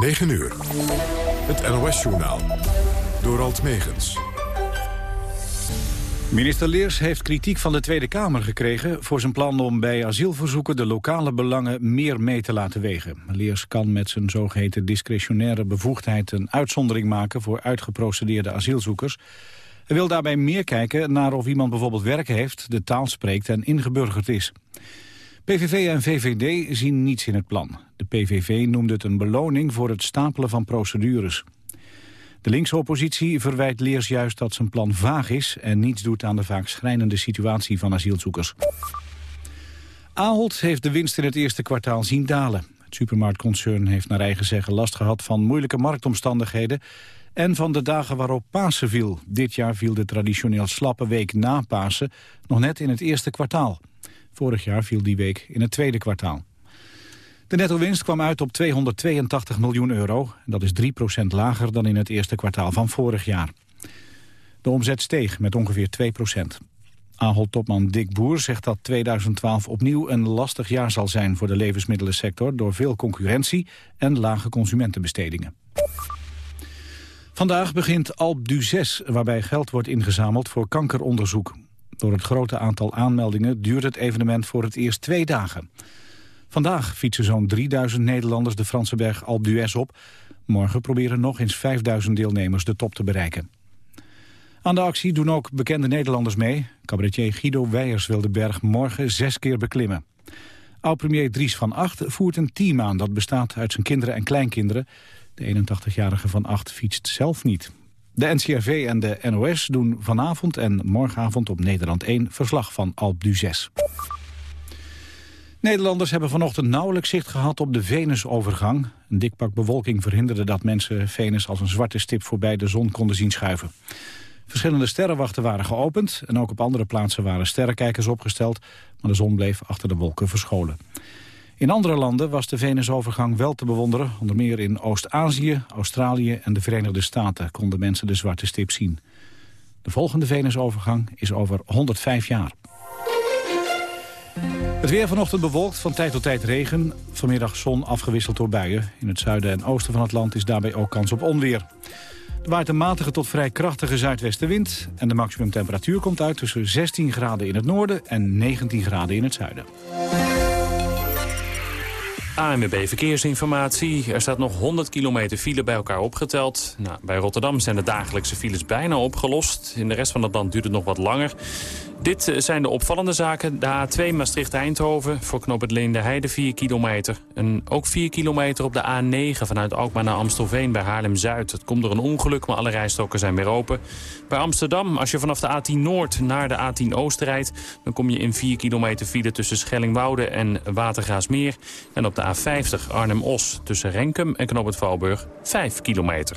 9 uur. Het NOS-journaal. Door Alt Megens. Minister Leers heeft kritiek van de Tweede Kamer gekregen... voor zijn plan om bij asielverzoeken de lokale belangen meer mee te laten wegen. Leers kan met zijn zogeheten discretionaire bevoegdheid... een uitzondering maken voor uitgeprocedeerde asielzoekers. Hij wil daarbij meer kijken naar of iemand bijvoorbeeld werk heeft... de taal spreekt en ingeburgerd is. PVV en VVD zien niets in het plan. De PVV noemde het een beloning voor het stapelen van procedures. De linkse oppositie verwijt Leers juist dat zijn plan vaag is... en niets doet aan de vaak schrijnende situatie van asielzoekers. Ahold heeft de winst in het eerste kwartaal zien dalen. Het supermarktconcern heeft naar eigen zeggen last gehad van moeilijke marktomstandigheden... en van de dagen waarop Pasen viel. Dit jaar viel de traditioneel slappe week na Pasen nog net in het eerste kwartaal. Vorig jaar viel die week in het tweede kwartaal. De netto-winst kwam uit op 282 miljoen euro. Dat is 3% lager dan in het eerste kwartaal van vorig jaar. De omzet steeg met ongeveer 2% Ahold-topman Dick Boer zegt dat 2012 opnieuw een lastig jaar zal zijn voor de levensmiddelensector... door veel concurrentie en lage consumentenbestedingen. Vandaag begint Alp du 6, waarbij geld wordt ingezameld voor kankeronderzoek. Door het grote aantal aanmeldingen duurt het evenement voor het eerst twee dagen. Vandaag fietsen zo'n 3000 Nederlanders de Franse berg Alpe d'Huez op. Morgen proberen nog eens 5000 deelnemers de top te bereiken. Aan de actie doen ook bekende Nederlanders mee. Cabaretier Guido Weijers wil de berg morgen zes keer beklimmen. Oud-premier Dries van Acht voert een team aan... dat bestaat uit zijn kinderen en kleinkinderen. De 81-jarige van Acht fietst zelf niet. De NCRV en de NOS doen vanavond en morgenavond op Nederland 1 verslag van Alp du 6. Nederlanders hebben vanochtend nauwelijks zicht gehad op de Venusovergang. Een dik pak bewolking verhinderde dat mensen Venus als een zwarte stip voorbij de zon konden zien schuiven. Verschillende sterrenwachten waren geopend en ook op andere plaatsen waren sterrenkijkers opgesteld, maar de zon bleef achter de wolken verscholen. In andere landen was de Venusovergang wel te bewonderen. Onder meer in Oost-Azië, Australië en de Verenigde Staten konden mensen de zwarte stip zien. De volgende Venusovergang is over 105 jaar. Het weer vanochtend bewolkt, van tijd tot tijd regen. Vanmiddag zon afgewisseld door buien. In het zuiden en oosten van het land is daarbij ook kans op onweer. Er waait een matige tot vrij krachtige zuidwestenwind... en de maximumtemperatuur komt uit tussen 16 graden in het noorden... en 19 graden in het zuiden. ANWB Verkeersinformatie. Er staat nog 100 kilometer file bij elkaar opgeteld. Nou, bij Rotterdam zijn de dagelijkse files bijna opgelost. In de rest van het land duurt het nog wat langer. Dit eh, zijn de opvallende zaken. De A2 Maastricht-Eindhoven voor knoop het Leende Heide 4 kilometer. En ook 4 kilometer op de A9 vanuit Alkmaar naar Amstelveen bij Haarlem-Zuid. Het komt door een ongeluk, maar alle rijstroken zijn weer open. Bij Amsterdam, als je vanaf de A10 Noord naar de A10 Oost rijdt... dan kom je in 4 kilometer file tussen Schellingwoude en Watergaasmeer. En op de A50 Arnhem-Os tussen Renkum en knoop het Valburg 5 kilometer.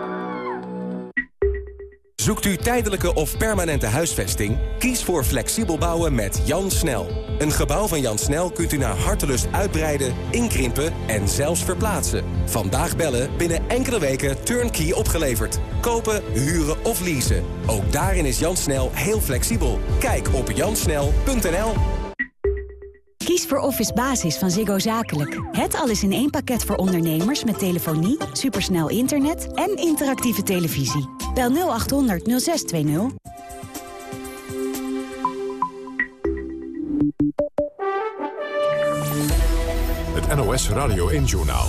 Zoekt u tijdelijke of permanente huisvesting? Kies voor flexibel bouwen met Jan Snel. Een gebouw van Jan Snel kunt u naar hartelust uitbreiden, inkrimpen en zelfs verplaatsen. Vandaag bellen, binnen enkele weken turnkey opgeleverd. Kopen, huren of leasen. Ook daarin is Jan Snel heel flexibel. Kijk op jansnel.nl. Kies voor Office Basis van Ziggo Zakelijk. Het alles in één pakket voor ondernemers met telefonie, supersnel internet en interactieve televisie. Bel 0800 0620. Het NOS Radio 1-journaal.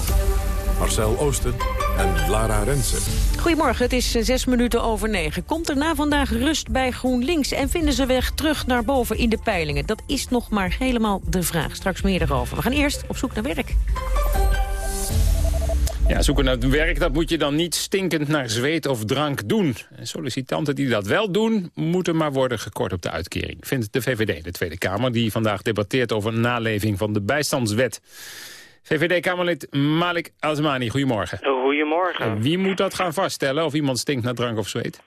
Marcel Oosten en Lara Rensen. Goedemorgen, het is eh, zes minuten over negen. Komt er na vandaag rust bij GroenLinks en vinden ze weg terug naar boven in de peilingen? Dat is nog maar helemaal de vraag. Straks meer erover. We gaan eerst op zoek naar werk. Ja, zoeken naar werk, dat moet je dan niet stinkend naar zweet of drank doen. En sollicitanten die dat wel doen, moeten maar worden gekort op de uitkering. Vindt de VVD, de Tweede Kamer, die vandaag debatteert over naleving van de bijstandswet. VVD-Kamerlid Malik Azmani, goedemorgen. Goedemorgen. Wie moet dat gaan vaststellen, of iemand stinkt naar drank of zweet?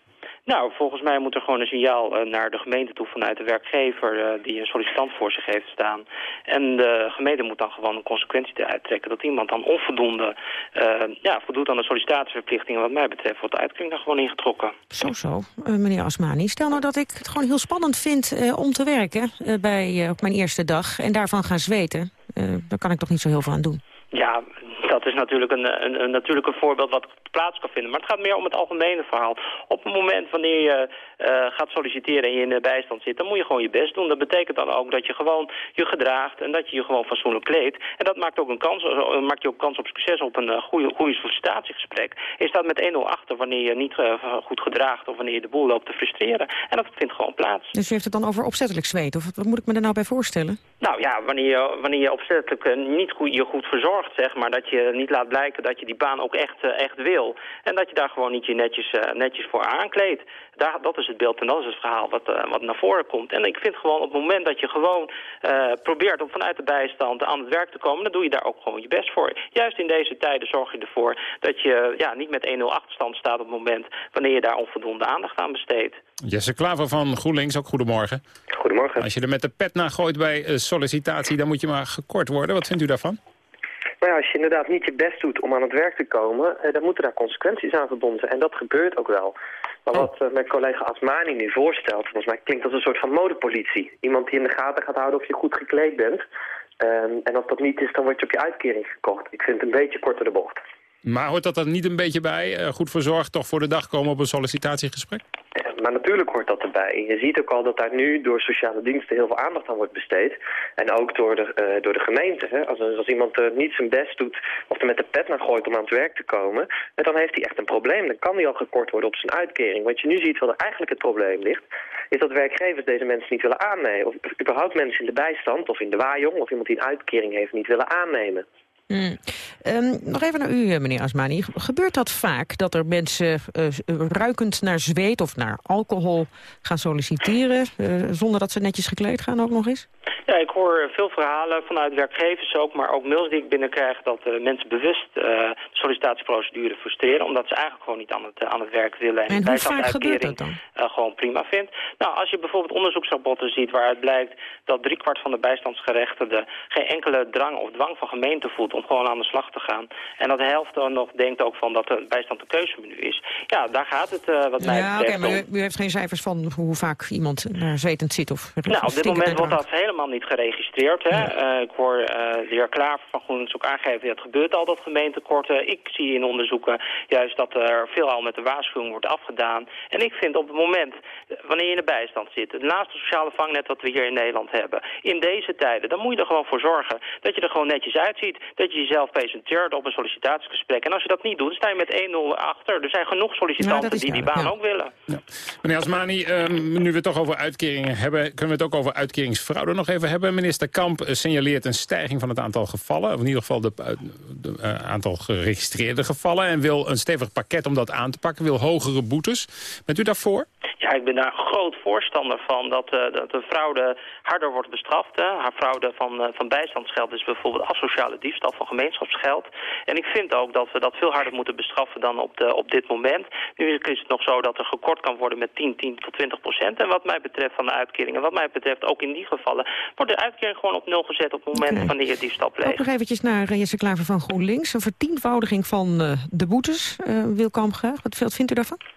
Nou, volgens mij moet er gewoon een signaal uh, naar de gemeente toe vanuit de werkgever uh, die een sollicitant voor zich heeft staan. En de gemeente moet dan gewoon een consequentie uittrekken dat iemand dan onvoldoende uh, ja, voldoet aan de sollicitatieverplichtingen. Wat mij betreft wordt de uitkering dan gewoon ingetrokken. Zo, zo. meneer Asmani, stel nou dat ik het gewoon heel spannend vind om te werken bij, op mijn eerste dag en daarvan gaan zweten. daar kan ik toch niet zo heel veel aan doen. Ja, dat is natuurlijk een, een, een, natuurlijk een voorbeeld wat plaats kan vinden. Maar het gaat meer om het algemene verhaal. Op het moment wanneer je uh, gaat solliciteren en je in de bijstand zit... dan moet je gewoon je best doen. Dat betekent dan ook dat je gewoon je gedraagt en dat je je gewoon fatsoenlijk kleedt. En dat maakt ook een kans, uh, maakt je ook kans op succes op een uh, goede, sollicitatiegesprek. Je staat met 1-0 achter wanneer je niet goed gedraagt... of wanneer je de boel loopt te frustreren. En dat vindt gewoon plaats. Dus u heeft het dan over opzettelijk zweet? Of wat moet ik me er nou bij voorstellen? Nou ja, wanneer je, wanneer je opzettelijk niet goed, je goed verzorgt, zeg maar... dat je niet laat blijken dat je die baan ook echt, echt wil... en dat je daar gewoon niet je netjes, netjes voor aankleedt. Daar, dat is het beeld en dat is het verhaal wat, wat naar voren komt. En ik vind gewoon op het moment dat je gewoon uh, probeert om vanuit de bijstand aan het werk te komen... dan doe je daar ook gewoon je best voor. Juist in deze tijden zorg je ervoor dat je ja, niet met 1-0 achterstand staat op het moment... wanneer je daar onvoldoende aandacht aan besteedt. Jesse Klaver van GroenLinks, ook goedemorgen. Goedemorgen. Als je er met de pet naar gooit bij uh, sollicitatie, dan moet je maar gekort worden. Wat vindt u daarvan? Nou ja, als je inderdaad niet je best doet om aan het werk te komen, eh, dan moeten daar consequenties aan verbonden zijn. En dat gebeurt ook wel. Maar wat uh, mijn collega Asmani nu voorstelt, volgens mij klinkt als een soort van modepolitie. Iemand die in de gaten gaat houden of je goed gekleed bent. Um, en als dat niet is, dan word je op je uitkering gekocht. Ik vind het een beetje korter de bocht. Maar hoort dat er niet een beetje bij? Uh, goed verzorgd toch voor de dag komen op een sollicitatiegesprek? Maar natuurlijk hoort dat erbij. Je ziet ook al dat daar nu door sociale diensten heel veel aandacht aan wordt besteed. En ook door de, uh, door de gemeente. Hè. Als, als iemand uh, niet zijn best doet of er met de pet naar gooit om aan het werk te komen... dan heeft hij echt een probleem. Dan kan hij al gekort worden op zijn uitkering. Wat je nu ziet, wat eigenlijk het probleem ligt... is dat werkgevers deze mensen niet willen aannemen. Of überhaupt mensen in de bijstand of in de waaijong... of iemand die een uitkering heeft, niet willen aannemen. Mm. Um, nog even naar u, meneer Asmani. Gebeurt dat vaak dat er mensen uh, ruikend naar zweet of naar alcohol gaan solliciteren... Uh, zonder dat ze netjes gekleed gaan ook nog eens? Ja, ik hoor veel verhalen vanuit werkgevers ook, maar ook mails die ik binnenkrijg... dat uh, mensen bewust de sollicitatieprocedure frustreren... omdat ze eigenlijk gewoon niet aan het, aan het werk willen. En, en hoe vaak gebeurt dat dan? gewoon prima vindt. Nou, als je bijvoorbeeld onderzoeksrapporten ziet waaruit blijkt... dat driekwart van de bijstandsgerechtigden geen enkele drang of dwang van gemeente voelt om gewoon aan de slag te gaan. En dat de helft dan nog denkt ook van dat de bijstand een keuzemenu is. Ja, daar gaat het uh, wat mij ja, betreft okay, maar u, u, heeft geen cijfers van hoe vaak iemand naar zwetend zit? Of, nou, op dit moment wordt dat helemaal niet geregistreerd. Hè? Ja. Uh, ik hoor uh, de heer Klaver van GroenLinks ook aangeven... dat gebeurt al, dat gemeentekorten. Ik zie in onderzoeken juist dat er veelal met de waarschuwing wordt afgedaan. En ik vind op het moment, wanneer je in de bijstand zit... het laatste sociale vangnet wat we hier in Nederland hebben... in deze tijden, dan moet je er gewoon voor zorgen... dat je er gewoon netjes uitziet, dat je jezelf presenteert op een sollicitatiegesprek. En als je dat niet doet, dan sta je met 1-0 achter. Er zijn genoeg sollicitanten ja, die die baan ja. ook willen. Ja. Meneer Asmani, ehm, nu we het toch over uitkeringen hebben... kunnen we het ook over uitkeringsfraude nog even hebben. Minister Kamp eh, signaleert een stijging van het aantal gevallen... of in ieder geval het uh, aantal geregistreerde gevallen... en wil een stevig pakket om dat aan te pakken, wil hogere boetes. Bent u daarvoor? Ja, ik ben daar groot voorstander van dat, uh, dat de fraude harder wordt bestraft. Hè. Haar fraude van, uh, van bijstandsgeld is bijvoorbeeld asociale diefstal van gemeenschapsgeld. En ik vind ook dat we dat veel harder moeten bestraffen dan op, de, op dit moment. Nu is het nog zo dat er gekort kan worden met 10, 10 tot 20 procent. En wat mij betreft van de uitkeringen, wat mij betreft ook in die gevallen... wordt de uitkering gewoon op nul gezet op het moment wanneer je diefstal pleegt. Ook nog eventjes naar uh, Jesse Klaver van GroenLinks. Een vertienvoudiging van de boetes, wil Kamp graag. Wat vindt u daarvan?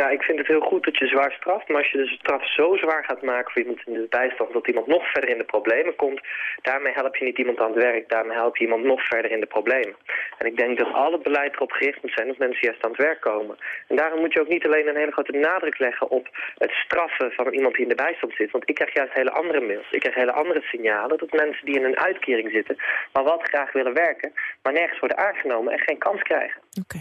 Ja, ik vind het heel goed dat je zwaar straft. Maar als je de straf zo zwaar gaat maken voor iemand in de bijstand... dat iemand nog verder in de problemen komt... daarmee help je niet iemand aan het werk. Daarmee help je iemand nog verder in de problemen. En ik denk dat alle beleid erop gericht moet zijn... dat mensen juist aan het werk komen. En daarom moet je ook niet alleen een hele grote nadruk leggen... op het straffen van iemand die in de bijstand zit. Want ik krijg juist hele andere mails. Ik krijg hele andere signalen... dat mensen die in een uitkering zitten... maar wat graag willen werken... maar nergens worden aangenomen en geen kans krijgen. Oké.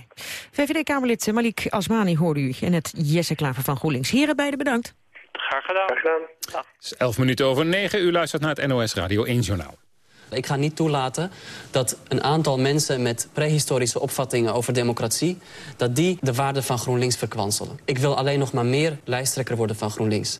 VVD-Kamerlid Malik Asmani hoorde u en het Jesse Klaver van GroenLinks. Heren, beide bedankt. Graag gedaan. Graag gedaan. Het is 11 minuten over 9. U luistert naar het NOS Radio 1 Journaal. Ik ga niet toelaten dat een aantal mensen met prehistorische opvattingen over democratie... dat die de waarde van GroenLinks verkwanselen. Ik wil alleen nog maar meer lijsttrekker worden van GroenLinks.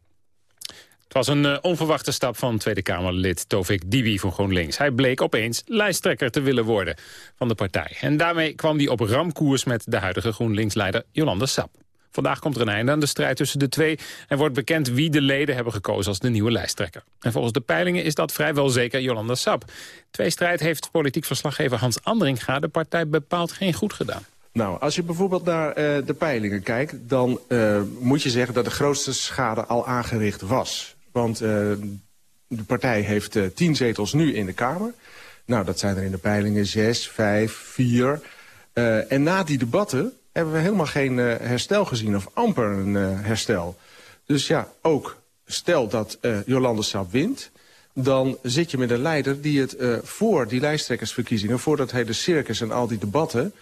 Het was een uh, onverwachte stap van Tweede Kamerlid Tovik Dibi van GroenLinks. Hij bleek opeens lijsttrekker te willen worden van de partij. En daarmee kwam hij op ramkoers met de huidige GroenLinks-leider Jolande Sap. Vandaag komt er een einde aan de strijd tussen de twee... en wordt bekend wie de leden hebben gekozen als de nieuwe lijsttrekker. En volgens de peilingen is dat vrijwel zeker Jolanda Sap. Twee strijd heeft politiek verslaggever Hans Andringa... de partij bepaald geen goed gedaan. Nou, als je bijvoorbeeld naar uh, de peilingen kijkt... dan uh, moet je zeggen dat de grootste schade al aangericht was. Want uh, de partij heeft tien zetels nu in de Kamer. Nou, dat zijn er in de peilingen zes, vijf, vier. en na die debatten hebben we helemaal geen uh, herstel gezien. Of amper een uh, herstel. Dus ja, ook stel dat uh, Jolande Sap wint... dan zit je met een leider die het voor die lijsttrekkersverkiezingen... voor dat hele circus en al die debatten...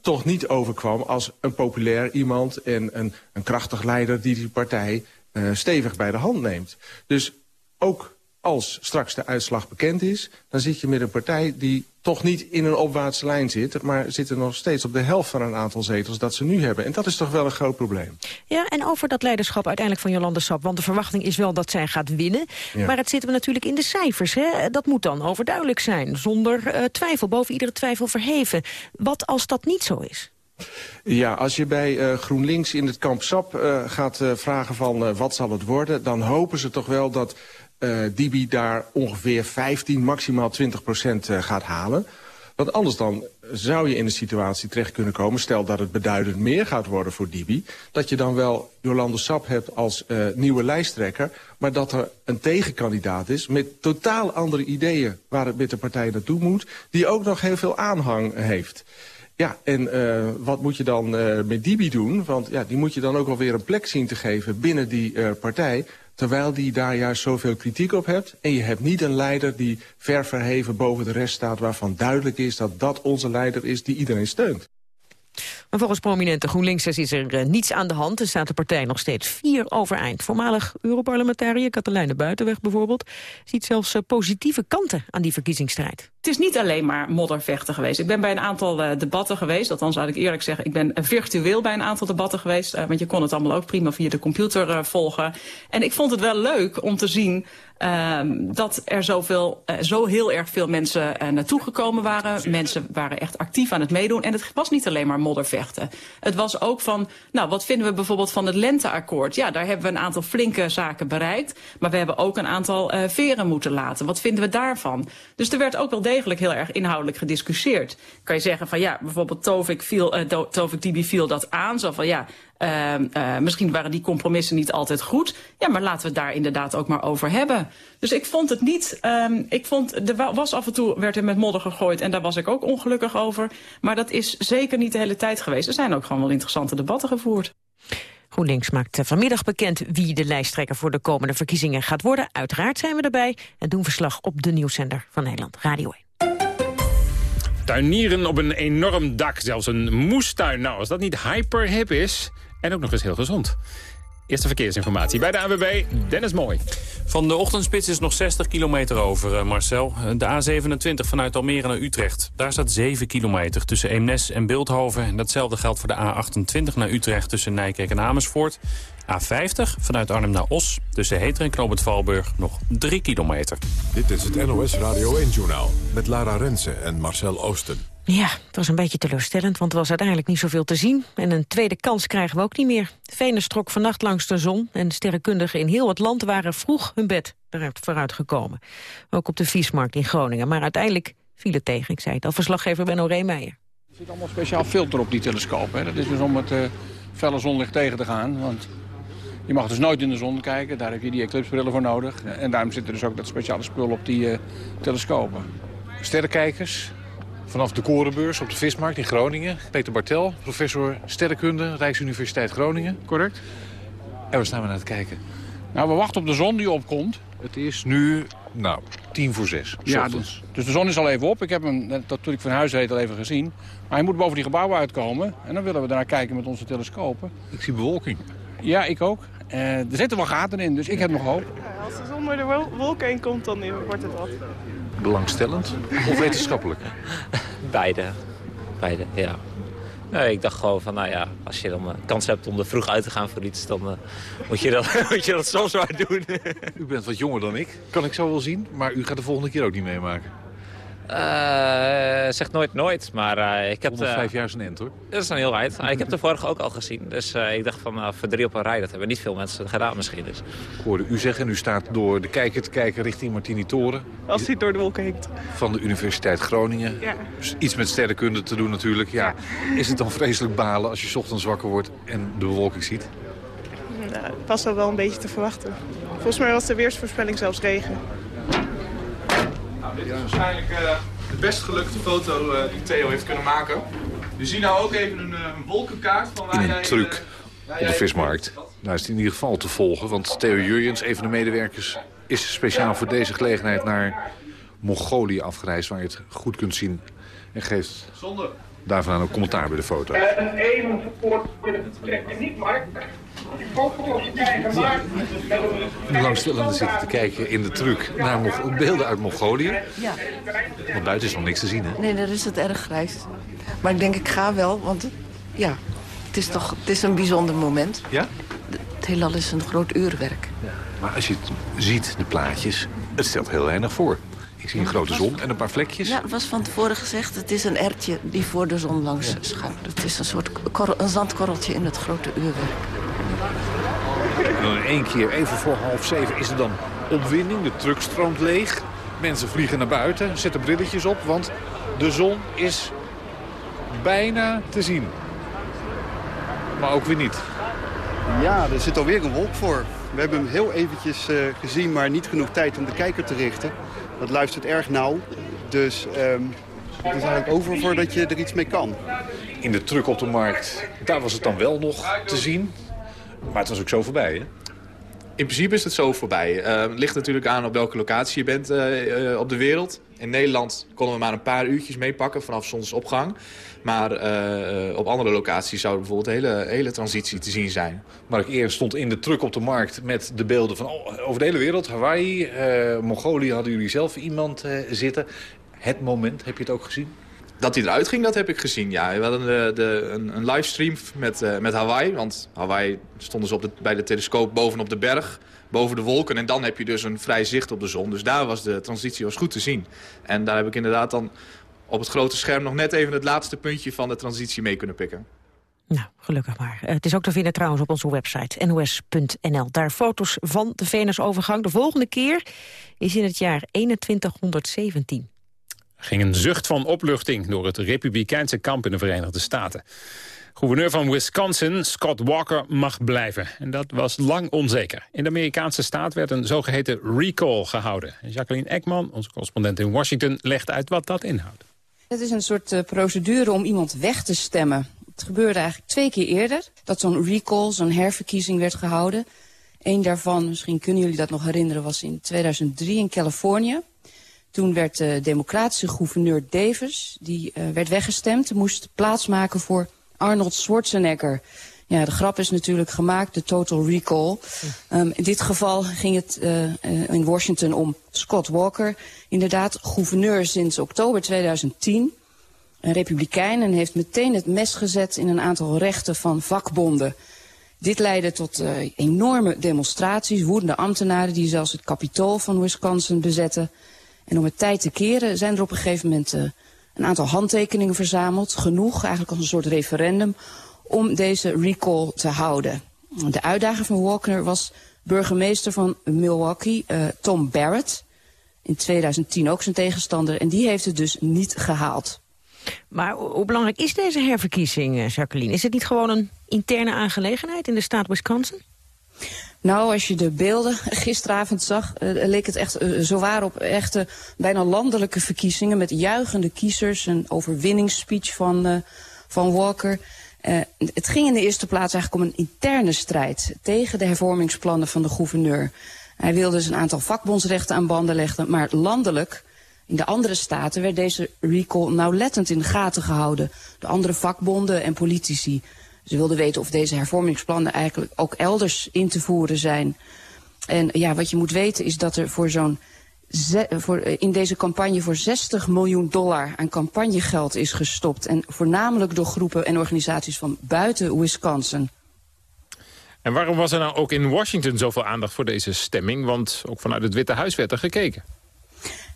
toch niet overkwam als een populair iemand... en een, een krachtig leider die die partij stevig bij de hand neemt. Dus ook als straks de uitslag bekend is... dan zit je met een partij die toch niet in een opwaartse lijn zit... maar zitten nog steeds op de helft van een aantal zetels dat ze nu hebben. En dat is toch wel een groot probleem. Ja, en over dat leiderschap uiteindelijk van Jolande Sap... want de verwachting is wel dat zij gaat winnen. Ja. Maar het zitten we natuurlijk in de cijfers. Hè? Dat moet dan overduidelijk zijn, zonder uh, twijfel, boven iedere twijfel verheven. Wat als dat niet zo is? Ja, als je bij uh, GroenLinks in het kamp SAP uh, gaat vragen van wat zal het worden... dan hopen ze toch wel dat Dibi daar ongeveer 15, maximaal 20 procent uh, gaat halen. Want anders dan zou je in een situatie terecht kunnen komen... stel dat het beduidend meer gaat worden voor Dibi... dat je dan wel Jolande Sap hebt als uh, nieuwe lijsttrekker... maar dat er een tegenkandidaat is met totaal andere ideeën... waar het met de partij naartoe moet... die ook nog heel veel aanhang heeft. Ja, en wat moet je dan met Dibi doen? Want ja, die moet je dan ook alweer een plek zien te geven binnen die partij terwijl die daar juist zoveel kritiek op hebt. En je hebt niet een leider die ver verheven boven de rest staat... waarvan duidelijk is dat dat onze leider is die iedereen steunt. Volgens prominente GroenLinksers is er uh, niets aan de hand. Er staat de partij nog steeds vier overeind. Voormalig Europarlementariër Katelijne Buitenweg bijvoorbeeld... ziet zelfs uh, positieve kanten aan die verkiezingsstrijd. Het is niet alleen maar moddervechten geweest. Ik ben bij een aantal uh, debatten geweest. Althans, laat ik eerlijk zeggen, ik ben virtueel bij een aantal debatten geweest. want je kon het allemaal ook prima via de computer volgen. En ik vond het wel leuk om te zien uh, dat er zoveel, zo heel erg veel mensen naartoe gekomen waren. Mensen waren echt actief aan het meedoen. En het was niet alleen maar moddervechten. Het was ook van, nou, wat vinden we bijvoorbeeld van het lenteakkoord? Ja, daar hebben we een aantal flinke zaken bereikt. Maar we hebben ook een aantal veren moeten laten. Wat vinden we daarvan? Dus er werd ook wel degelijk heel erg inhoudelijk gediscussieerd. Kan je zeggen van, ja, bijvoorbeeld Tovik, viel, Dibi viel dat aan. Zo van, ja, Uh, uh, misschien waren die compromissen niet altijd goed. Ja, maar laten we het daar inderdaad ook maar over hebben. Dus ik vond het niet... Um, ik vond, er was af en toe, werd er met modder gegooid... en daar was ik ook ongelukkig over. Maar dat is zeker niet de hele tijd geweest. Er zijn ook gewoon wel interessante debatten gevoerd. GroenLinks maakt vanmiddag bekend wie de lijsttrekker voor de komende verkiezingen gaat worden. Uiteraard zijn we erbij en doen verslag op de nieuwszender van Nederland, Radio 1. Tuinieren op een enorm dak, zelfs een moestuin. Nou, als dat niet hyper hip is, En ook nog eens heel gezond. Eerste verkeersinformatie bij de AWB, Dennis Mooi. Van de ochtendspits is nog 60 kilometer over, eh, Marcel. De A27 vanuit Almere naar Utrecht. Daar staat 7 kilometer tussen Eemnes en Beeldhoven. En datzelfde geldt voor de A28 naar Utrecht tussen Nijkerk en Amersfoort. A50 vanuit Arnhem naar Os. Tussen Heter en Knoop Valburg nog 3 kilometer. Dit is het NOS Radio 1-journaal met Lara Rensen en Marcel Oosten. Ja, het was een beetje teleurstellend, want er was uiteindelijk niet zoveel te zien. En een tweede kans krijgen we ook niet meer. Venus trok vannacht langs de zon en sterrenkundigen in heel het land waren vroeg hun bed eruit vooruit gekomen. Ook op de Viesmarkt in Groningen. Maar uiteindelijk viel het tegen, ik zei het al, verslaggever Benno Reemeijer. Er zit allemaal speciaal filter op die telescoop. Hè. Dat is dus om het uh, felle zonlicht tegen te gaan. Want je mag dus nooit in de zon kijken, daar heb je die eclipsbrillen voor nodig. En daarom zit er dus ook dat speciale spul op die uh, telescopen. Sterrenkijkers, Vanaf de Korenbeurs op de Vismarkt in Groningen. Peter Bartel, professor sterrenkunde, Rijksuniversiteit Groningen. Correct. En we staan we naar het kijken? Nou, we wachten op de zon die opkomt. Het is nu, nou, tien voor zes. Ja, dus, dus, de zon is al even op. Ik heb hem, dat toen ik van huis reed, al even gezien. Maar hij moet boven die gebouwen uitkomen. En dan willen we daarna kijken met onze telescopen. Ik zie bewolking. Ja, ik ook. Uh, er zitten wel gaten in, dus ik heb nog hoop. Ja, als de zon door de wolken heen komt, dan wordt het wat belangstellend of wetenschappelijk? Beide. Beide, ja. Nee, ik dacht gewoon van, nou ja, als je dan een kans hebt om er vroeg uit te gaan voor iets... dan uh, moet, je dat, moet je dat soms maar doen. u bent wat jonger dan ik, kan ik zo wel zien. Maar u gaat de volgende keer ook niet meemaken. Uh, zegt nooit nooit, maar uh, ik heb... 105 jaar is een end, hoor. Dat is een heel eind. ik heb de vorige ook al gezien. Dus uh, ik dacht van, nou, voor drie op een rij, dat hebben niet veel mensen gedaan misschien. Dus. Ik hoorde u zeggen, u staat door de kijker te kijken richting Martini Toren. Als hij door de wolken hinkt. Van de Universiteit Groningen. Ja. Dus iets met sterrenkunde te doen natuurlijk. Ja. Is het dan vreselijk balen als je ochtends wakker wordt en de bewolking ziet? Nou, het was al wel een beetje te verwachten. Volgens mij was de weersvoorspelling zelfs regen. Dit is waarschijnlijk uh, de best gelukte foto uh, die Theo heeft kunnen maken. We zien nou ook even een, uh, een wolkenkaart van waar In een truc op de vismarkt. Daar is het in ieder geval te volgen. Want Theo Jurjens, een van de medewerkers... is speciaal voor deze gelegenheid naar Mongolië afgereisd... waar je het goed kunt zien en geeft daarvan een commentaar bij de foto. En even voor het niet, Mark. De belangstellenden zitten te kijken in de truc naar beelden uit Mongolië. Ja. Want buiten is nog niks te zien, hè? Nee, dat is het erg grijs. Maar ik denk, ik ga wel, want ja, het is toch het is een bijzonder moment. Ja? Het heelal is een groot uurwerk. Ja. Maar als je het ziet, de plaatjes, het stelt heel weinig voor. Ik zie een grote zon en een paar vlekjes. Ja, het was van tevoren gezegd, het is een ertje die voor de zon langs ja. schuift. Het is een soort een zandkorreltje in het grote uurwerk. En dan in één keer, even voor half zeven, is er dan opwinding. De truck stroomt leeg. Mensen vliegen naar buiten, zetten brilletjes op, want de zon is bijna te zien. Maar ook weer niet. Ja, er zit alweer een wolk voor. We hebben hem heel eventjes uh, gezien, maar niet genoeg tijd om de kijker te richten. Dat luistert erg nauw, dus um, het is eigenlijk over voordat je er iets mee kan. In de truck op de markt, daar was het dan wel nog te zien. Maar het was ook zo voorbij, hè? In principe is het zo voorbij. Uh, het ligt natuurlijk aan op welke locatie je bent uh, uh, op de wereld. In Nederland konden we maar een paar uurtjes meepakken vanaf zonsopgang. Maar op andere locaties zou bijvoorbeeld de hele, hele transitie te zien zijn. Mark Eer stond in de truck op de markt met de beelden van oh, over de hele wereld. Hawaii, Mongolië hadden jullie zelf iemand zitten. Het moment, heb je het ook gezien? Dat hij eruit ging, dat heb ik gezien, ja. We hadden de, een, een livestream met, uh, met Hawaii. Want Hawaii stonden ze op bij de telescoop bovenop de berg, boven de wolken. En dan heb je dus een vrij zicht op de zon. Dus daar was de transitie was goed te zien. En daar heb ik inderdaad dan op het grote scherm nog net even het laatste puntje van de transitie mee kunnen pikken. Nou, gelukkig maar. Het is ook te vinden trouwens op onze website nos.nl. Daar foto's van de Venusovergang. De volgende keer is in het jaar 2117 ging een zucht van opluchting door het republikeinse kamp in de Verenigde Staten. Gouverneur van Wisconsin, Scott Walker, mag blijven. En dat was lang onzeker. In de Amerikaanse staat werd een zogeheten recall gehouden. Jacqueline Ekman, onze correspondent in Washington, legt uit wat dat inhoudt. Het is een soort uh, procedure om iemand weg te stemmen. Het gebeurde eigenlijk twee keer eerder dat zo'n recall, zo'n herverkiezing werd gehouden. Eén daarvan, misschien kunnen jullie dat nog herinneren, was in 2003 in Californië. Toen werd de democratische gouverneur Davis, die uh, werd weggestemd, moest plaatsmaken voor Arnold Schwarzenegger. Ja, de grap is natuurlijk gemaakt, de total recall. Um, in dit geval ging het uh, uh, in Washington om Scott Walker. Inderdaad, gouverneur sinds oktober 2010. Een republikein en heeft meteen het mes gezet in een aantal rechten van vakbonden. Dit leidde tot uh, enorme demonstraties, woedende ambtenaren... die zelfs het kapitool van Wisconsin bezetten. En om het tijd te keren zijn er op een gegeven moment uh, een aantal handtekeningen verzameld. Genoeg, eigenlijk als een soort referendum, om deze recall te houden. De uitdager van Walker was burgemeester van Milwaukee, uh, Tom Barrett. In 2010 ook zijn tegenstander. En die heeft het dus niet gehaald. Maar hoe belangrijk is deze herverkiezing, Jacqueline? Is het niet gewoon een interne aangelegenheid in de staat Wisconsin? Nou, als je de beelden gisteravond zag, uh, leek het echt uh, zowaar op echte bijna landelijke verkiezingen met juichende kiezers, een overwinningsspeech van, uh, van Walker. Het ging in de eerste plaats eigenlijk om een interne strijd tegen de hervormingsplannen van de gouverneur. Hij wilde dus een aantal vakbondsrechten aan banden leggen, maar landelijk in de andere staten werd deze recall nauwlettend in de gaten gehouden. De andere vakbonden en politici. Ze wilden weten of deze hervormingsplannen eigenlijk ook elders in te voeren zijn. En ja, wat je moet weten is dat er voor zo'n voor, in deze campagne voor 60 miljoen dollar aan campagnegeld is gestopt. En voornamelijk door groepen en organisaties van buiten Wisconsin. En waarom was er nou ook in Washington zoveel aandacht voor deze stemming? Want ook vanuit het Witte Huis werd er gekeken.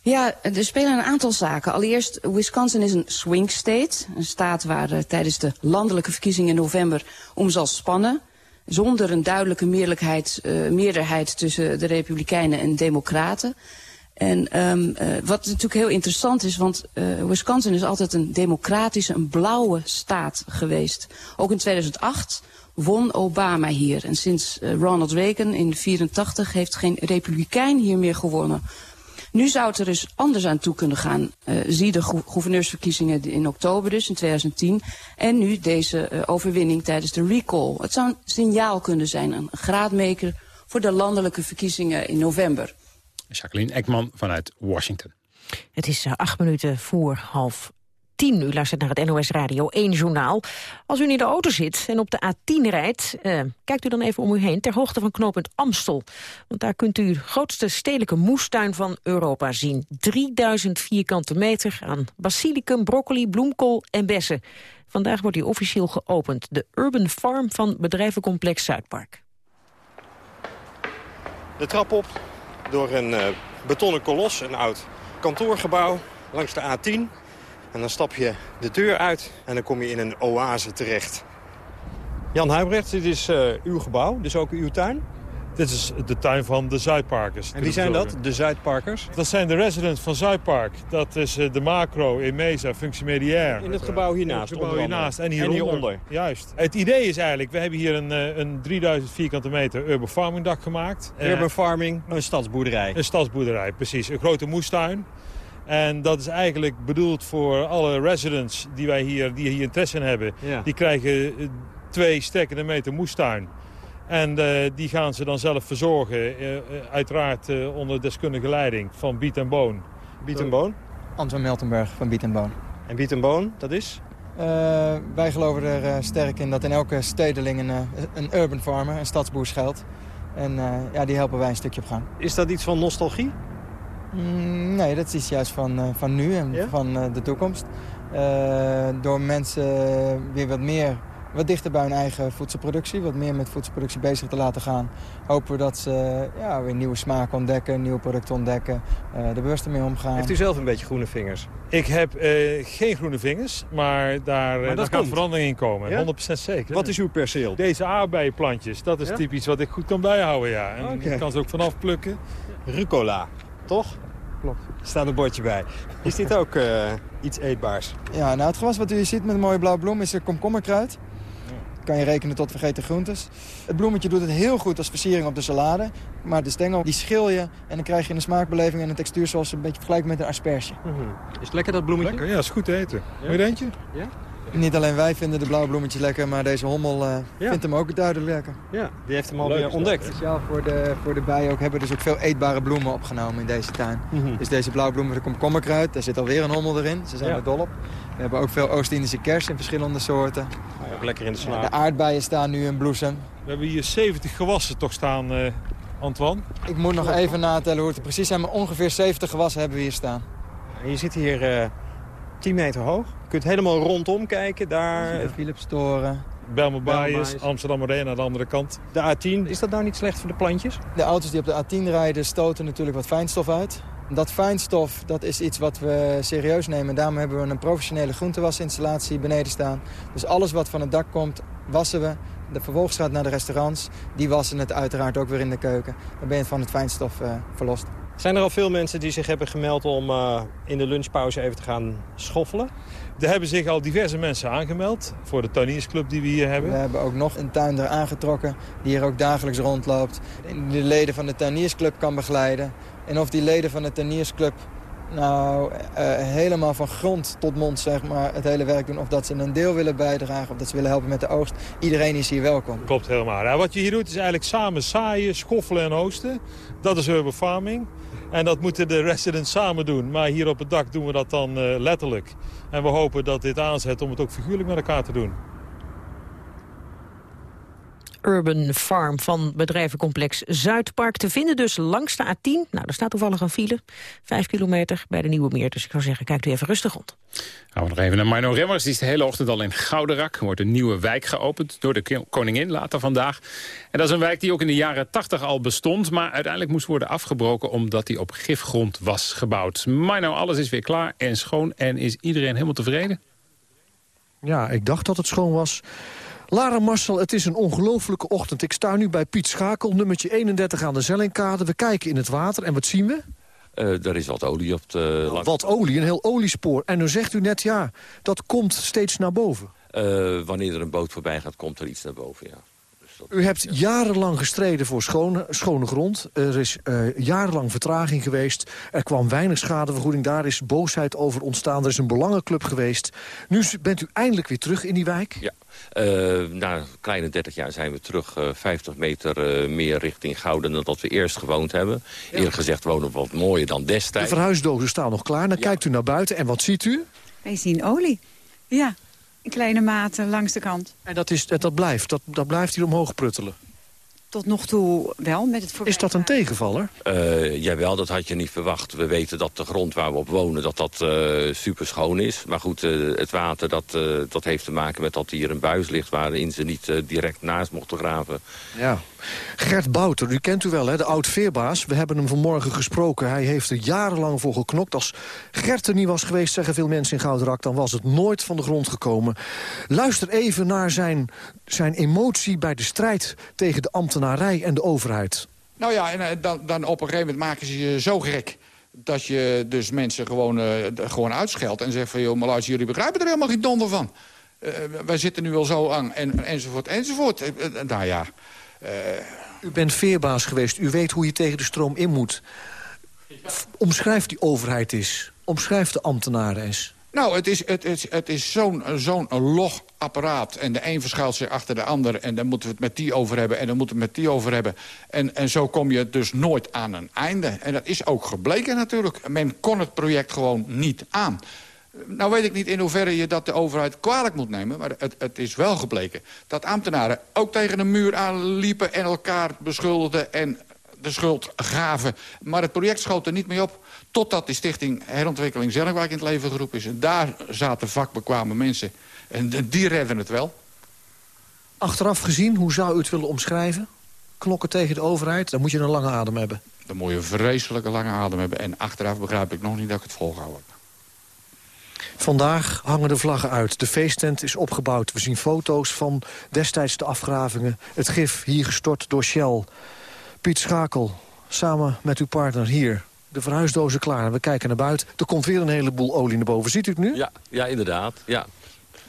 Ja, er spelen een aantal zaken. Allereerst, Wisconsin is een swing state. Een staat waar uh, tijdens de landelijke verkiezingen in november om zal spannen. Zonder een duidelijke meerderheid, uh, meerderheid tussen de Republikeinen en Democraten. En um, uh, wat natuurlijk heel interessant is, want Wisconsin is altijd een democratische, een blauwe staat geweest. Ook in 2008 won Obama hier. En sinds Ronald Reagan in 84 heeft geen republikein hier meer gewonnen. Nu zou het er dus anders aan toe kunnen gaan. Uh, zie de gou gouverneursverkiezingen in oktober dus, in 2010. En nu deze uh, overwinning tijdens de recall. Het zou een signaal kunnen zijn, een graadmaker voor de landelijke verkiezingen in november. Jacqueline Ekman vanuit Washington. Het is uh, acht minuten voor half tien. U luistert naar het NOS Radio 1 journaal. Als u in de auto zit en op de A10 rijdt, uh, kijkt u dan even om u heen... ter hoogte van knooppunt Amstel. Want daar kunt u de grootste stedelijke moestuin van Europa zien. 3000 vierkante meter aan basilicum, broccoli, bloemkool en bessen. Vandaag wordt die officieel geopend. De Urban Farm van bedrijvencomplex Zuidpark. De trap op door een uh, betonnen kolos, een oud kantoorgebouw langs de A10. En dan stap je de deur uit en dan kom je in een oase terecht. Jan Huibrecht, dit is uh, uw gebouw, dus ook uw tuin? Dit is de tuin van de Zuidparkers. En wie zijn dat, de Zuidparkers? Dat zijn de residents van Zuidpark. Dat is uh, de macro, Emesa, functiemediair. In het gebouw hiernaast? Het gebouw hiernaast en hieronder. En hieronder. Juist. Het idee is eigenlijk, we hebben hier een, een 3000 vierkante meter urban farming dak gemaakt. Urban farming, een stadsboerderij. Een stadsboerderij, precies. Een grote moestuin. En dat is eigenlijk bedoeld voor alle residents die, wij hier, die hier interesse in hebben. Ja. Die krijgen twee strekkende meter moestuin. En uh, die gaan ze dan zelf verzorgen. Uh, uiteraard uh, onder deskundige leiding van Biet en Boon. Biet en Boon? Anton Meltenberg van Biet en Boon. En Biet en Boon, dat is? wij geloven er sterk in dat in elke stedeling een, een urban farmer, een stadsboer schuilt. En ja, die helpen wij een stukje op gang. Is dat iets van nostalgie? Mm, nee, dat is juist van, uh, van nu en ja? van uh, de toekomst. Uh, door mensen weer wat meer, wat dichter bij hun eigen voedselproductie, wat meer met voedselproductie bezig te laten gaan, hopen we dat ze ja, weer nieuwe smaken ontdekken, nieuwe producten ontdekken, er bewuster mee omgaan. Heeft u zelf een beetje groene vingers? Ik heb geen groene vingers, maar daar, maar daar gaat verandering in komen, ja? 100% zeker. Wat is uw perceel? Deze aardbeienplantjes, dat is ja? typisch wat ik goed kan bijhouden, ja. En okay. ik kan ze ook vanaf plukken. Rucola, toch? Klopt. Er staat een bordje bij. Is dit ook uh, iets eetbaars? Ja, nou het gewas wat u hier ziet met een mooie blauwe bloem is een komkommerkruid. Ja. Kan je rekenen tot vergeten groentes. Het bloemetje doet het heel goed als versiering op de salade. Maar de stengel die schil je en dan krijg je een smaakbeleving en een textuur zoals een beetje vergelijkt met een asperge. Mm -hmm. Is het lekker dat bloemetje? Lekker, ja, is goed te eten. Ja? Wil je eentje? Ja? Niet alleen wij vinden de blauwe bloemetjes lekker, maar deze hommel uh, ja. vindt hem ook duidelijk lekker. Ja, die heeft hem alweer ontdekt. Speciaal voor de, voor de bijen ook hebben we dus ook veel eetbare bloemen opgenomen in deze tuin. Mm -hmm. Dus deze blauwe bloemen, er komt komkommerkruid, daar zit alweer een hommel erin. Ze zijn ja. er dol op. We hebben ook veel Oost-Indische kers in verschillende soorten. Ja. nog lekker in de slaap. De aardbeien staan nu in bloesem. We hebben hier 70 gewassen toch staan, uh, Antoine? Ik moet nog even natellen hoe het precies zijn, maar ongeveer 70 gewassen hebben we hier staan. Je zit hier uh, 10 meter hoog. Je kunt helemaal rondom kijken. Daar... De Philipstoren. Belmerbaai Amsterdam Arena aan de andere kant. De A10, is dat nou niet slecht voor de plantjes? De auto's die op de A10 rijden stoten natuurlijk wat fijnstof uit. Dat fijnstof dat is iets wat we serieus nemen. Daarom hebben we een professionele groentewasinstallatie beneden staan. Dus alles wat van het dak komt, wassen we. De vervolgens gaat naar de restaurants. Die wassen het uiteraard ook weer in de keuken. Dan ben je van het fijnstof uh, verlost. Zijn er al veel mensen die zich hebben gemeld om uh, in de lunchpauze even te gaan schoffelen? Er hebben zich al diverse mensen aangemeld voor de tuiniersclub die we hier hebben. We hebben ook nog een tuinder aangetrokken die hier ook dagelijks rondloopt. De leden van de tuiniersclub kan begeleiden. En of die leden van de tuiniersclub nou uh, helemaal van grond tot mond zeg maar, het hele werk doen. Of dat ze een deel willen bijdragen, of dat ze willen helpen met de oogst. Iedereen is hier welkom. Klopt helemaal. Ja, wat je hier doet is eigenlijk samen zaaien, schoffelen en oosten. Dat is urban farming. En dat moeten de residents samen doen. Maar hier op het dak doen we dat dan uh, letterlijk. En we hopen dat dit aanzet om het ook figuurlijk met elkaar te doen. Urban Farm van bedrijvencomplex Zuidpark. Te vinden dus langs de A10. Nou, er staat toevallig een file. Vijf kilometer bij de Nieuwe Meer. Dus ik zou zeggen, kijkt u even rustig rond. Gaan we nog even naar Marno Remmers. Die is de hele ochtend al in Gouderak. Er wordt een nieuwe wijk geopend door de koningin later vandaag. En dat is een wijk die ook in de jaren 80 al bestond. Maar uiteindelijk moest worden afgebroken omdat die op gifgrond was gebouwd. Marno, alles is weer klaar en schoon. En is iedereen helemaal tevreden? Ja, ik dacht dat het schoon was. Lara Marcel, het is een ongelofelijke ochtend. Ik sta nu bij Piet Schakel, nummertje 31 aan de Zellingkade. We kijken in het water en wat zien we? Uh, er is wat olie op de... Uh, wat olie, een heel oliespoor. En dan zegt u net, ja, dat komt steeds naar boven. Uh, wanneer er een boot voorbij gaat, komt er iets naar boven, ja. U hebt jarenlang gestreden voor schone, schone grond. Er is uh, jarenlang vertraging geweest. Er kwam weinig schadevergoeding. Daar is boosheid over ontstaan. Er is een belangenclub geweest. Nu bent u eindelijk weer terug in die wijk? Ja. Uh, na een kleine 30 jaar zijn we terug uh, 50 meter meer richting Gouden... dan dat we eerst gewoond hebben. Ja. Eerder gezegd wonen we wat mooier dan destijds. De verhuisdozen staan nog klaar. Dan ja. kijkt u naar buiten en wat ziet u? Wij zien olie. Ja, in kleine mate langs de kant. En dat, is, dat, blijft, dat, dat blijft hier omhoog pruttelen? Tot nog toe wel. Met het is dat een tegenvaller? Uh, jawel, dat had je niet verwacht. We weten dat de grond waar we op wonen, dat dat uh, super schoon is. Maar goed, uh, het water, dat, dat heeft te maken met dat hier een buis ligt... waarin ze niet direct naast mochten graven. Ja. Gert Bouter, u kent u wel, hè, de oud-veerbaas. We hebben hem vanmorgen gesproken. Hij heeft er jarenlang voor geknokt. Als Gert er niet was geweest, zeggen veel mensen in Gouderak... dan was het nooit van de grond gekomen. Luister even naar zijn, zijn emotie bij de strijd... tegen de ambtenarij en de overheid. Nou ja, en dan, dan op een gegeven moment maken ze je zo gek dat je dus mensen gewoon, uh, gewoon uitscheldt en zegt van... joh, maar luister, jullie begrijpen er helemaal geen donder van. Uh, wij zitten nu al zo aan, en, enzovoort, enzovoort. Uh, nou ja... U bent veerbaas geweest, u weet hoe je tegen de stroom in moet. Omschrijf die overheid eens. Omschrijf de ambtenaren eens. Nou, het is, het is, het is zo'n zo'n log apparaat. En de een verschuilt zich achter de ander. En dan moeten we het met die over hebben. En dan moeten we het met die over hebben. En, en zo kom je dus nooit aan een einde. En dat is ook gebleken natuurlijk. Men kon het project gewoon niet aan. Nou weet ik niet in hoeverre je dat de overheid kwalijk moet nemen... maar het, het is wel gebleken dat ambtenaren ook tegen een muur aanliepen... en elkaar beschuldigden en de schuld gaven. Maar het project schoot er niet mee op... totdat die stichting Herontwikkeling Zellingwijk in het leven geroepen is. En daar zaten vakbekwame mensen. En die redden het wel. Achteraf gezien, hoe zou u het willen omschrijven? Klokken tegen de overheid, dan moet je een lange adem hebben. Dan moet je een vreselijke lange adem hebben. En achteraf begrijp ik nog niet dat ik het volgehouden. Vandaag hangen de vlaggen uit. De feesttent is opgebouwd. We zien foto's van destijds de afgravingen. Het gif hier gestort door Shell. Piet Schakel, samen met uw partner hier. De verhuisdozen klaar. We kijken naar buiten. Er komt weer een heleboel olie naar boven. Ziet u het nu? Ja, ja inderdaad. Ja.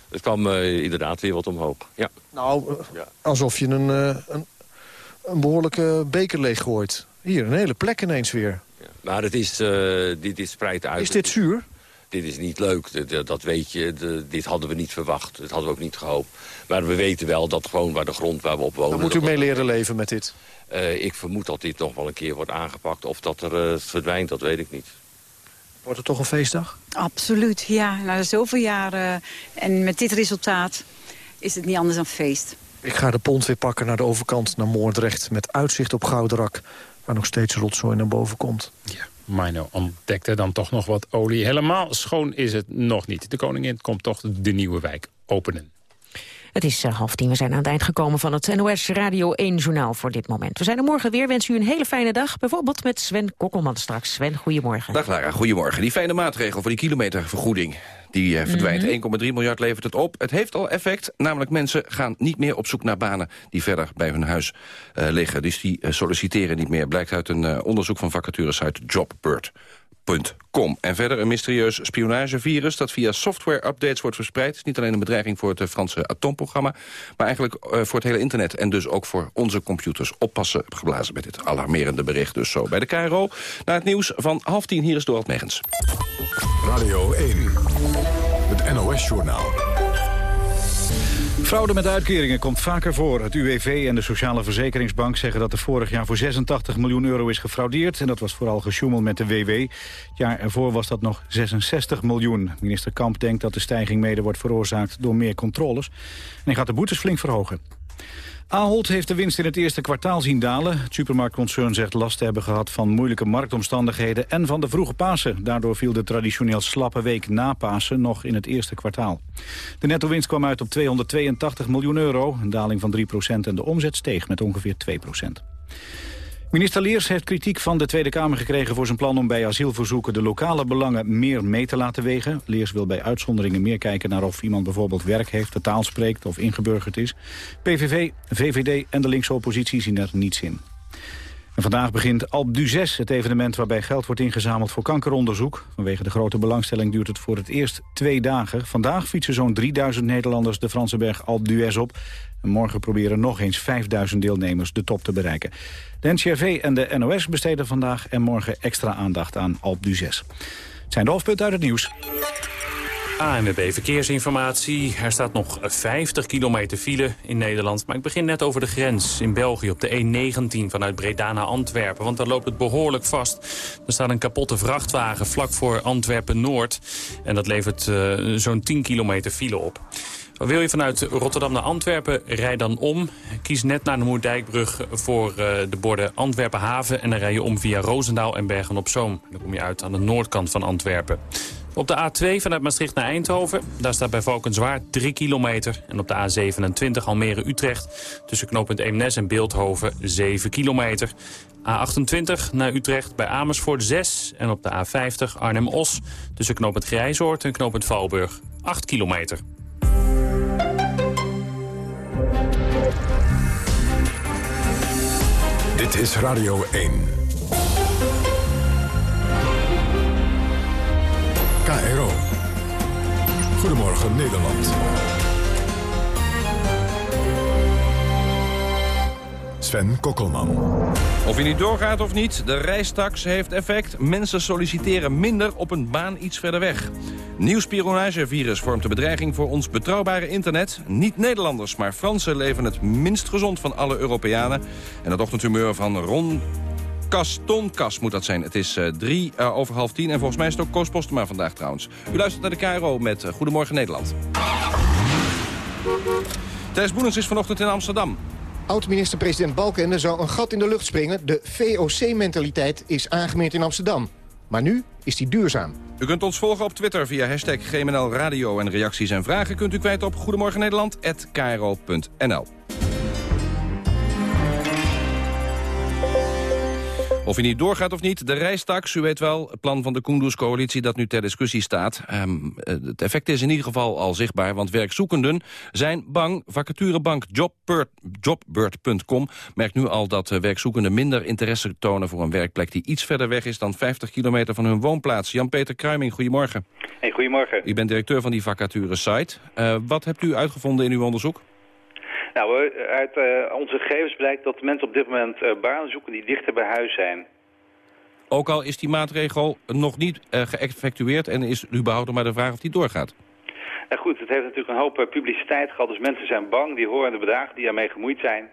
Het kwam uh, inderdaad weer wat omhoog. Ja. Nou, uh, ja. alsof je een, uh, een, een, behoorlijke beker leeg gooit. Hier, een hele plek ineens weer. Ja. Maar het is, dit, dit spreidt uit. Is dit zuur? Dit is niet leuk, dat weet je, dit hadden we niet verwacht. Dat hadden we ook niet gehoopt. Maar we weten wel dat gewoon waar de grond waar we op wonen... Dan moet u mee leren leven met dit? Uh, ik vermoed dat dit nog wel een keer wordt aangepakt. Of dat er uh, verdwijnt, dat weet ik niet. Wordt het toch een feestdag? Absoluut, ja. Na zoveel jaren en met dit resultaat... is het niet anders dan feest. Ik ga de pont weer pakken naar de overkant, naar Moordrecht... met uitzicht op Gouderak, waar nog steeds rotzooi naar boven komt. Ja. Mino ontdekte dan toch nog wat olie. Helemaal schoon is het nog niet. De koningin komt toch de nieuwe wijk openen. Het is uh, half tien, we zijn aan het eind gekomen van het NOS Radio 1 journaal voor dit moment. We zijn er morgen weer, wens u een hele fijne dag. Bijvoorbeeld met Sven Kokkelman straks. Sven, goedemorgen. Dag Lara, goedemorgen. Die fijne maatregel voor die kilometervergoeding. Die uh, verdwijnt. 1,3 Mhm. miljard levert het op. Het heeft al effect, namelijk mensen gaan niet meer op zoek naar banen... die verder bij hun huis uh, liggen. Dus die solliciteren niet meer. Blijkt uit een onderzoek van vacaturesite Jobbird. Com. En verder een mysterieus spionagevirus dat via software-updates wordt verspreid. Is niet alleen een bedreiging voor het uh, Franse atoomprogramma... maar eigenlijk uh, voor het hele internet en dus ook voor onze computers. Oppassen, geblazen met dit alarmerende bericht dus zo bij de KRO. Naar het nieuws van half tien, hier is Dorald Megens. Radio 1, het NOS-journaal. Fraude met uitkeringen komt vaker voor. Het UWV en de Sociale Verzekeringsbank zeggen dat er vorig jaar voor 86 miljoen euro is gefraudeerd. En dat was vooral gesjoemeld met de WW. Het jaar ervoor was dat nog 66 miljoen. Minister Kamp denkt dat de stijging mede wordt veroorzaakt door meer controles. En hij gaat de boetes flink verhogen. Ahold heeft de winst in het eerste kwartaal zien dalen. Het supermarktconcern zegt last te hebben gehad van moeilijke marktomstandigheden en van de vroege Pasen. Daardoor viel de traditioneel slappe week na Pasen nog in het eerste kwartaal. De netto-winst kwam uit op 282 miljoen euro, een daling van 3% en de omzet steeg met ongeveer 2 Minister Leers heeft kritiek van de Tweede Kamer gekregen voor zijn plan om bij asielverzoeken de lokale belangen meer mee te laten wegen. Leers wil bij uitzonderingen meer kijken naar of iemand bijvoorbeeld werk heeft, de taal spreekt of ingeburgerd is. PVV, VVD en de linkse oppositie zien er niets in. Vandaag begint Alp du 6, het evenement waarbij geld wordt ingezameld voor kankeronderzoek. Vanwege de grote belangstelling duurt het voor het eerst twee dagen. Vandaag fietsen zo'n 3000 Nederlanders de Franse berg Alp d'Huez op. En morgen proberen nog eens 5000 deelnemers de top te bereiken. De NCRV en de NOS besteden vandaag en morgen extra aandacht aan Alp du 6. Het zijn de hoofdpunten uit het nieuws. ANWB Verkeersinformatie. Er staat nog 50 kilometer file in Nederland. Maar ik begin net over de grens in België op de E19 vanuit Breda naar Antwerpen. Want daar loopt het behoorlijk vast. Er staat een kapotte vrachtwagen vlak voor Antwerpen-Noord. En dat levert uh, zo'n 10 kilometer file op. Wil je vanuit Rotterdam naar Antwerpen, rijd dan om. Kies net naar de Moerdijkbrug voor uh, de borden Antwerpen Haven... en dan rij je om via Roosendaal en Bergen-op-Zoom. Dan kom je uit aan de noordkant van Antwerpen. Op de A2 vanuit Maastricht naar Eindhoven, daar staat bij Valkenswaard 3 kilometer. En op de A27 Almere-Utrecht tussen knooppunt Eemnes en Beeldhoven 7 kilometer. A28 naar Utrecht bij Amersfoort 6. En op de A50 Arnhem-Os tussen knooppunt Grijzoord en knooppunt Valburg 8 kilometer. Dit is Radio 1. KRO. Goedemorgen Nederland. Sven Kokkelman. Of je nu doorgaat of niet, de reistax heeft effect. Mensen solliciteren minder op een baan iets verder weg. Nieuw spionagevirus vormt de bedreiging voor ons betrouwbare internet. Niet Nederlanders, maar Fransen leven het minst gezond van alle Europeanen. En het ochtendhumeur van Ron Kastonkas moet dat zijn. Het is uh, drie uh, over half tien en volgens mij is het ook Koos Postema vandaag trouwens. U luistert naar de KRO met uh, Goedemorgen Nederland. Thijs Boenens is vanochtend in Amsterdam. Oud-minister-president Balkenende zou een gat in de lucht springen. De VOC-mentaliteit is aangemeerd in Amsterdam. Maar nu is die duurzaam. U kunt ons volgen op Twitter via hashtag GMNL Radio. En reacties en vragen kunt u kwijt op Goedemorgen Of hij niet doorgaat of niet, de reistax, u weet wel, het plan van de Kunduz-coalitie dat nu ter discussie staat. Um, het effect is in ieder geval al zichtbaar, want werkzoekenden zijn bang. Vacaturebank Jobbird.com merkt nu al dat werkzoekenden minder interesse tonen voor een werkplek die iets verder weg is dan 50 kilometer van hun woonplaats. Jan-Peter Kruiming, goedemorgen. Hey, goedemorgen. U bent directeur van die vacature-site. Uh, wat hebt u uitgevonden in uw onderzoek? Nou, uit uh, onze gegevens blijkt dat mensen op dit moment uh, banen zoeken die dichter bij huis zijn. Ook al is die maatregel nog niet uh, geëffectueerd en is überhaupt maar de vraag of die doorgaat. Nou goed, het heeft natuurlijk een hoop publiciteit gehad, dus mensen zijn bang, die horen de bedragen die ermee gemoeid zijn.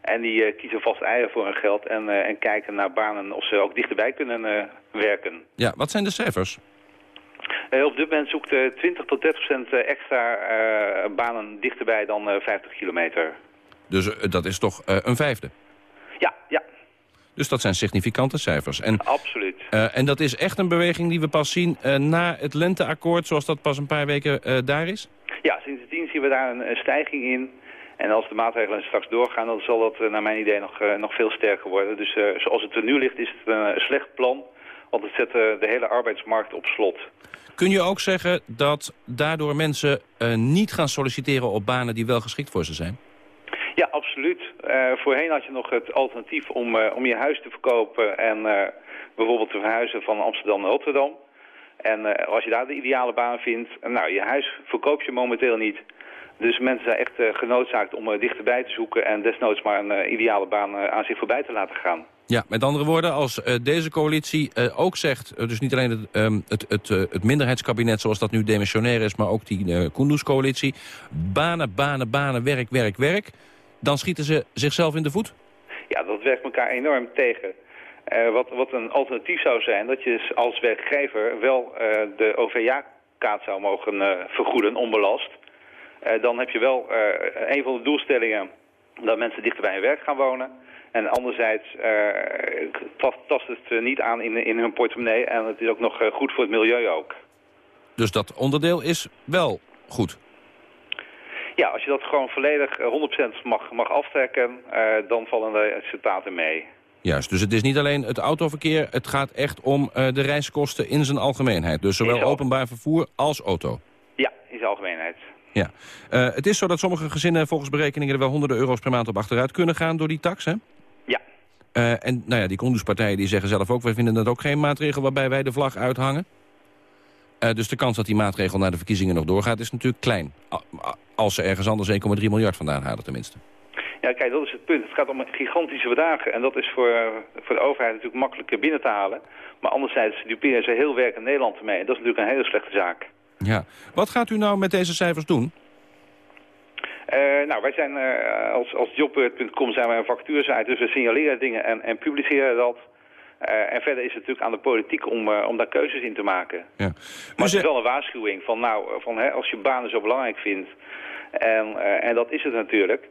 En die kiezen vast eieren voor hun geld en, en kijken naar banen of ze ook dichterbij kunnen werken. Ja, wat zijn de cijfers? Uh, op dit moment zoekt uh, 20 tot 30 procent extra banen dichterbij dan 50 kilometer. Dus dat is toch een vijfde? Ja, ja. Dus dat zijn significante cijfers. En, Absoluut. en dat is echt een beweging die we pas zien na het lenteakkoord... zoals dat pas een paar weken daar is? Ja, sindsdien zien we daar een, een stijging in... En als de maatregelen straks doorgaan, dan zal dat naar mijn idee nog, nog veel sterker worden. Dus zoals het er nu ligt, is het een slecht plan. Want het zet de hele arbeidsmarkt op slot. Kun je ook zeggen dat daardoor mensen uh, niet gaan solliciteren op banen die wel geschikt voor ze zijn? Ja, absoluut. Uh, voorheen had je nog het alternatief om, uh, om je huis te verkopen en bijvoorbeeld te verhuizen van Amsterdam naar Rotterdam. En als je daar de ideale baan vindt, nou, je huis verkoop je momenteel niet. Dus mensen zijn echt genoodzaakt om dichterbij te zoeken en desnoods maar een ideale baan aan zich voorbij te laten gaan. Ja, met andere woorden, als uh, deze coalitie uh, ook zegt... Uh, dus niet alleen het, um, het, het, het, minderheidskabinet zoals dat nu demissionair is... maar ook die uh, Kunduz-coalitie, banen, banen, banen, werk, werk, werk... dan schieten ze zichzelf in de voet? Ja, dat werkt elkaar enorm tegen. wat, wat een alternatief zou zijn, dat je als werkgever wel de OVA-kaart zou mogen vergoeden, onbelast. dan heb je wel een van de doelstellingen dat mensen dichter bij hun werk gaan wonen... En anderzijds uh, tast, tast het eh, niet aan in, in hun portemonnee. En het is ook nog uh, goed voor het milieu ook. Dus dat onderdeel is wel goed? Ja, als je dat gewoon volledig 100% mag, mag aftrekken, dan vallen de resultaten mee. Juist, dus het is niet alleen het autoverkeer, het gaat echt om de reiskosten in zijn algemeenheid. Dus zowel openbaar vervoer als auto. Ja, in zijn algemeenheid. Ja. Uh, het is zo dat sommige gezinnen volgens berekeningen er wel honderden euro's per maand op achteruit kunnen gaan door die tax, hè? Uh, en nou ja, die Konduspartijen die zeggen zelf ook... wij vinden dat ook geen maatregel waarbij wij de vlag uithangen. Uh, dus de kans dat die maatregel naar de verkiezingen nog doorgaat is natuurlijk klein. Als ze ergens anders 1,3 miljard vandaan halen tenminste. Ja, kijk, dat is het punt. Het gaat om gigantische bedragen. En dat is voor, voor de overheid natuurlijk makkelijk binnen te halen. Maar anderzijds duperen ze heel werk in Nederland ermee. En dat is natuurlijk een hele slechte zaak. Ja. Wat gaat u nou met deze cijfers doen? Uh, nou, wij zijn uh, als, als jobbeurt.com zijn wij een vacaturesite, dus we signaleren dingen en, en publiceren dat. Uh, en verder is het natuurlijk aan de politiek om, om daar keuzes in te maken. Ja. Maar het is wel een waarschuwing van, nou, van, hè, als je banen zo belangrijk vindt, en, en dat is het natuurlijk,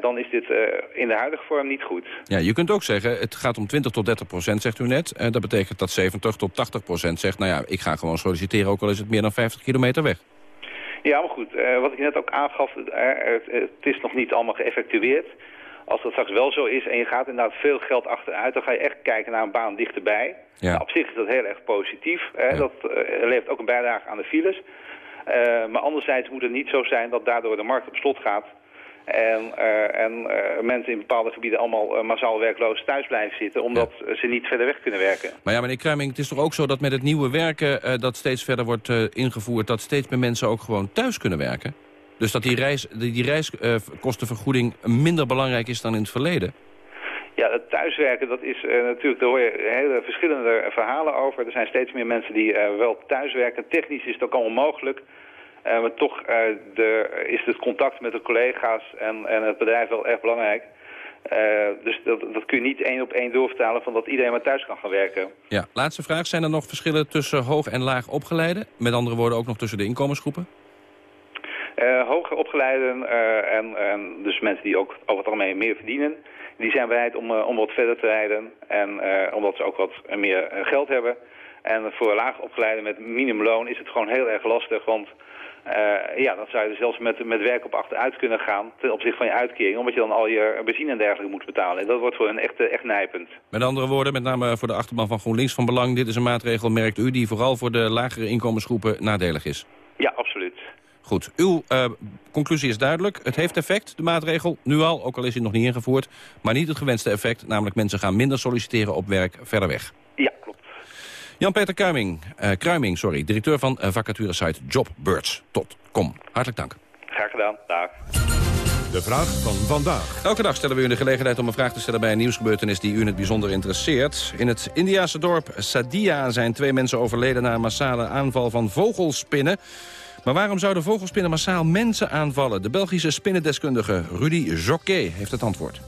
dan is dit in de huidige vorm niet goed. Ja, je kunt ook zeggen, het gaat om 20 tot 30 procent, zegt u net. dat betekent dat 70 tot 80 procent zegt, nou ja, ik ga gewoon solliciteren, ook al is het meer dan 50 kilometer weg. Ja, maar goed, uh, wat ik net ook aangaf, uh, het, is nog niet allemaal geëffectueerd. Als dat straks wel zo is en je gaat inderdaad veel geld achteruit... dan ga je echt kijken naar een baan dichterbij. Ja. Nou, op zich is dat heel erg positief. Hè? Ja. Dat uh, levert ook een bijdrage aan de files. maar anderzijds moet het niet zo zijn dat daardoor de markt op slot gaat... En, uh, en uh, mensen in bepaalde gebieden allemaal uh, massaal werkloos thuis blijven zitten... omdat ja. ze niet verder weg kunnen werken. Maar ja, meneer Kruiming, het is toch ook zo dat met het nieuwe werken... dat steeds verder wordt ingevoerd... dat steeds meer mensen ook gewoon thuis kunnen werken? Dus dat die, reis, die, die reiskostenvergoeding minder belangrijk is dan in het verleden? Ja, het thuiswerken, dat is natuurlijk, daar hoor je hele verschillende verhalen over. Er zijn steeds meer mensen die wel thuiswerken. Technisch is het ook allemaal mogelijk... Uh, maar toch uh, de, is het contact met de collega's en, en het bedrijf wel erg belangrijk. Uh, dus dat, dat kun je niet één op één doorvertalen van dat iedereen maar thuis kan gaan werken. Ja, laatste vraag. Zijn er nog verschillen tussen hoog en laag opgeleiden? Met andere woorden ook nog tussen de inkomensgroepen? hoger opgeleiden en, en, dus mensen die ook over het algemeen meer verdienen... die zijn bereid om, om wat verder te rijden en omdat ze ook wat meer geld hebben... En voor laag opgeleiden met minimumloon is het gewoon heel erg lastig, want uh, ja, dan zou je er zelfs met, met werk op achteruit kunnen gaan ten opzichte van je uitkering, omdat je dan al je benzine en dergelijke moet betalen. En dat wordt voor een echt, echt nijpend. Met andere woorden, met name voor de achterban van GroenLinks van Belang, dit is een maatregel, merkt u, die vooral voor de lagere inkomensgroepen nadelig is? Ja, absoluut. Goed, uw uh, conclusie is duidelijk. Het heeft effect, de maatregel, nu al, ook al is hij nog niet ingevoerd. Maar niet het gewenste effect, namelijk mensen gaan minder solliciteren op werk verder weg. Jan-Peter Kruiming, uh, Kruiming sorry, directeur van uh, vacaturesite Jobbirds.com. Hartelijk dank. Graag gedaan. Dag. De vraag van vandaag. Elke dag stellen we u de gelegenheid om een vraag te stellen bij een nieuwsgebeurtenis die u in het bijzonder interesseert. In het Indiase dorp Sadia zijn twee mensen overleden na een massale aanval van vogelspinnen. Maar waarom zouden vogelspinnen massaal mensen aanvallen? De Belgische spinnendeskundige Rudy Joquet heeft het antwoord.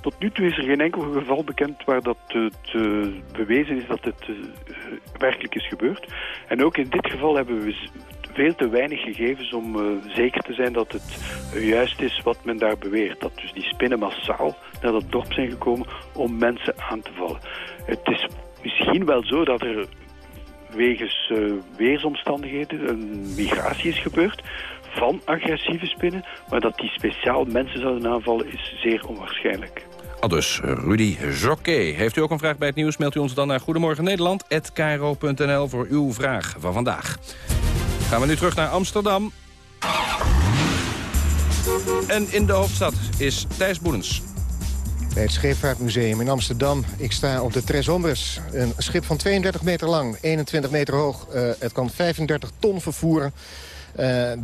Tot nu toe is er geen enkel geval bekend waar dat uh, bewezen is dat het uh, werkelijk is gebeurd. En ook in dit geval hebben we veel te weinig gegevens om zeker te zijn dat het juist is wat men daar beweert. Dat dus die spinnen massaal naar dat dorp zijn gekomen om mensen aan te vallen. Het is misschien wel zo dat er wegens weersomstandigheden een migratie is gebeurd van agressieve spinnen. Maar dat die speciaal mensen zouden aanvallen is zeer onwaarschijnlijk. Al dus Rudy Jockey. Heeft u ook een vraag bij het nieuws, mailt u ons dan naar Goedemorgen Nederland@kro.nl voor uw vraag van vandaag. Gaan we nu terug naar Amsterdam. En in de hoofdstad is Thijs Boelens. Bij het Scheepvaartmuseum in Amsterdam. Ik sta op de Tres Ombres. Een schip van 32 meter lang, 21 meter hoog. Uh, het kan 35 ton vervoeren.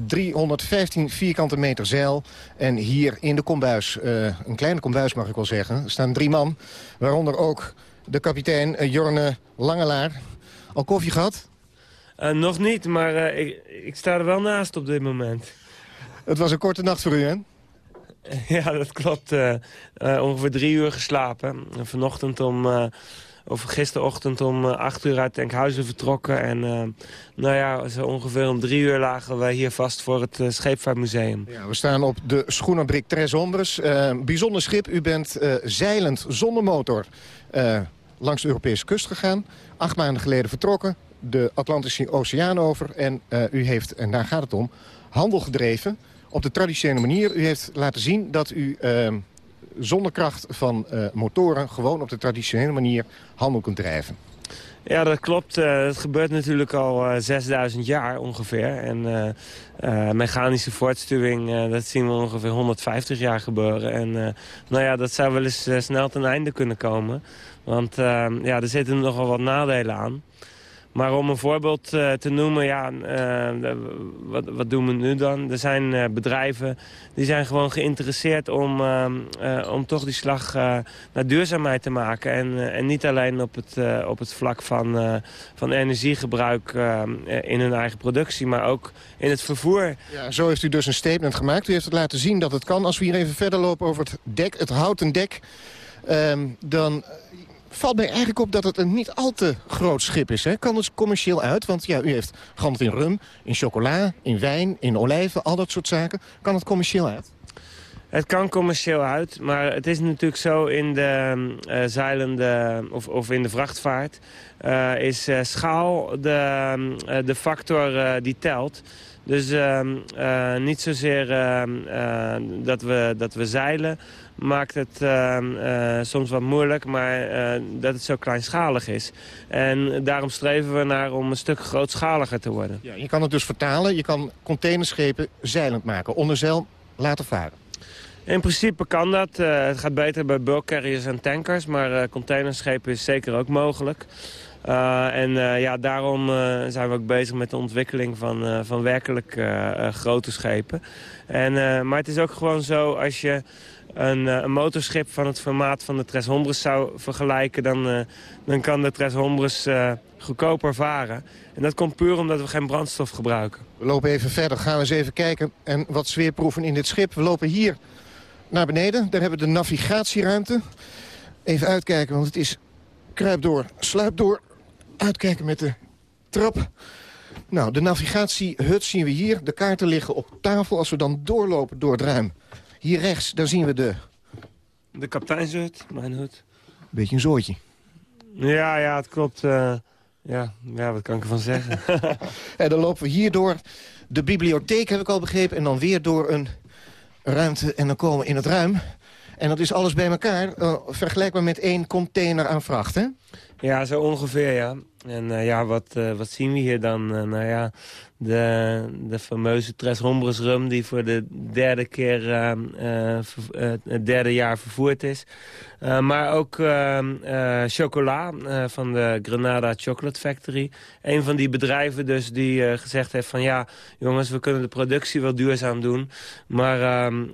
315 eh, vierkante meter zeil. En hier in de kombuis, uh, een kleine kombuis mag ik wel zeggen, staan drie man. Waaronder ook de kapitein uh, Jorne Langelaar. Al koffie gehad? nog niet, maar ik, ik sta er wel naast op dit moment. Het was een korte nacht voor u, hè? Ja, dat klopt. ongeveer drie uur geslapen. Vanochtend om of gisterochtend om eh, acht uur uit Enkhuizen vertrokken. En uh, nou ja, zo ongeveer om drie uur lagen wij hier vast voor het uh, Scheepvaartmuseum. Ja, we staan op de schoenenbrik Tres Ombres. bijzonder schip, u bent zeilend zonder motor langs de Europese kust gegaan. Acht maanden geleden vertrokken, de Atlantische Oceaan over. En u heeft, en daar gaat het om, handel gedreven op de traditionele manier. U heeft laten zien dat u zonder kracht van uh, motoren... gewoon op de traditionele manier handel kunt drijven. Ja, dat klopt. Uh, het gebeurt natuurlijk al uh, 6000 jaar ongeveer. En mechanische voortstuwing, dat zien we ongeveer 150 jaar gebeuren. En nou ja, dat zou wel eens snel ten einde kunnen komen. Want ja, er zitten nogal wat nadelen aan. Maar om een voorbeeld uh, te noemen, ja, uh, wat, wat, doen we nu dan? Er zijn uh, bedrijven die zijn gewoon geïnteresseerd om, om toch die slag naar duurzaamheid te maken. En, en niet alleen op het, op het vlak van, van energiegebruik in hun eigen productie, maar ook in het vervoer. Ja, zo heeft u dus een statement gemaakt. U heeft het laten zien dat het kan. Als we hier even verder lopen over het dek, het houten dek... Ehm, dan valt mij eigenlijk op dat het een niet al te groot schip is. Hè? Kan het commercieel uit? Want ja, u heeft gehandeld in rum, in chocola, in wijn, in olijven, al dat soort zaken. Kan het commercieel uit? Het kan commercieel uit, maar het is natuurlijk zo in de uh, zeilende of, of in de vrachtvaart... Uh, is uh, schaal de, de factor die telt. Dus ehm, niet zozeer ehm, dat, we, dat we zeilen, maakt het ehm, uh, soms wat moeilijk, maar dat het zo kleinschalig is. En daarom streven we naar om een stuk grootschaliger te worden. Ja, je kan het dus vertalen, je kan containerschepen zeilend maken, onder zeil laten varen. In principe kan dat. Het gaat beter bij bulk carriers en tankers, maar containerschepen is zeker ook mogelijk. Uh, en uh, ja, daarom uh, zijn we ook bezig met de ontwikkeling van, van werkelijk grote schepen. En, maar het is ook gewoon zo, als je een, een, motorschip van het formaat van de Tres Hombres zou vergelijken... dan, dan kan de Tres Hombres goedkoper varen. En dat komt puur omdat we geen brandstof gebruiken. We lopen even verder, gaan we eens even kijken en wat sfeerproeven in dit schip. We lopen hier naar beneden, daar hebben we de navigatieruimte. Even uitkijken, want het is kruip door, sluip door uitkijken met de trap. Nou, de navigatiehut zien we hier. De kaarten liggen op tafel. Als we dan doorlopen door het ruim. Hier rechts, daar zien we de... De kapiteinshut, mijn hut. Beetje een zootje. Ja, ja, het klopt. Uh, ja, ja, wat kan ik ervan zeggen? en dan lopen we hier door. De bibliotheek heb ik al begrepen. En dan weer door een ruimte. En dan komen we in het ruim. En dat is alles bij elkaar. Uh, vergelijkbaar met één container aan vracht, hè? Ja, zo ongeveer, ja. En uh, ja, wat, uh, wat zien we hier dan? Uh, nou ja, de, de fameuze Tres Hombres rum... die voor de derde keer het derde jaar vervoerd is. maar ook chocola van de Granada Chocolate Factory. Een van die bedrijven dus die gezegd heeft van... ja, jongens, we kunnen de productie wel duurzaam doen. Maar ehm,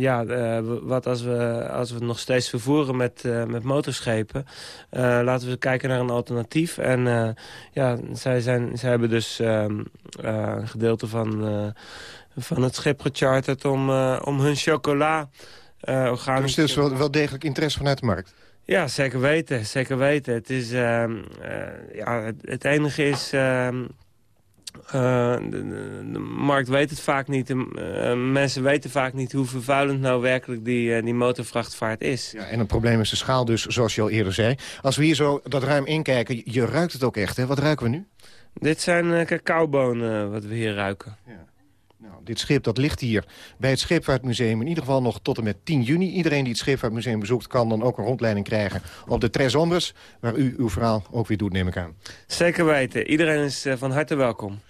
ja, wat als we, als we het nog steeds vervoeren met, met motorschepen... laten we kijken naar een alternatief. En uh, ja, zij, zijn, zij hebben dus uh, een gedeelte van, uh, van het schip gecharterd... om, om hun chocola organisch... Dus er is wel, wel degelijk interesse vanuit de markt? Ja, zeker weten. Zeker weten. Het, is, ehm, ja, het, het, enige is... Ehm, de, de, markt weet het vaak niet. De, mensen weten vaak niet hoe vervuilend nou werkelijk die, die motorvrachtvaart is. Ja, en het probleem is de schaal dus, zoals je al eerder zei. Als we hier zo dat ruim inkijken, je ruikt het ook echt. Hè? Wat ruiken we nu? Dit zijn cacaobonen wat we hier ruiken. Ja. Nou, dit schip dat ligt hier bij het Scheepvaartmuseum in ieder geval nog tot en met 10 juni. Iedereen die het Scheepvaartmuseum bezoekt kan dan ook een rondleiding krijgen op de Tres Ombres, waar u uw verhaal ook weer doet, neem ik aan. Zeker weten. Iedereen is uh, van harte welkom.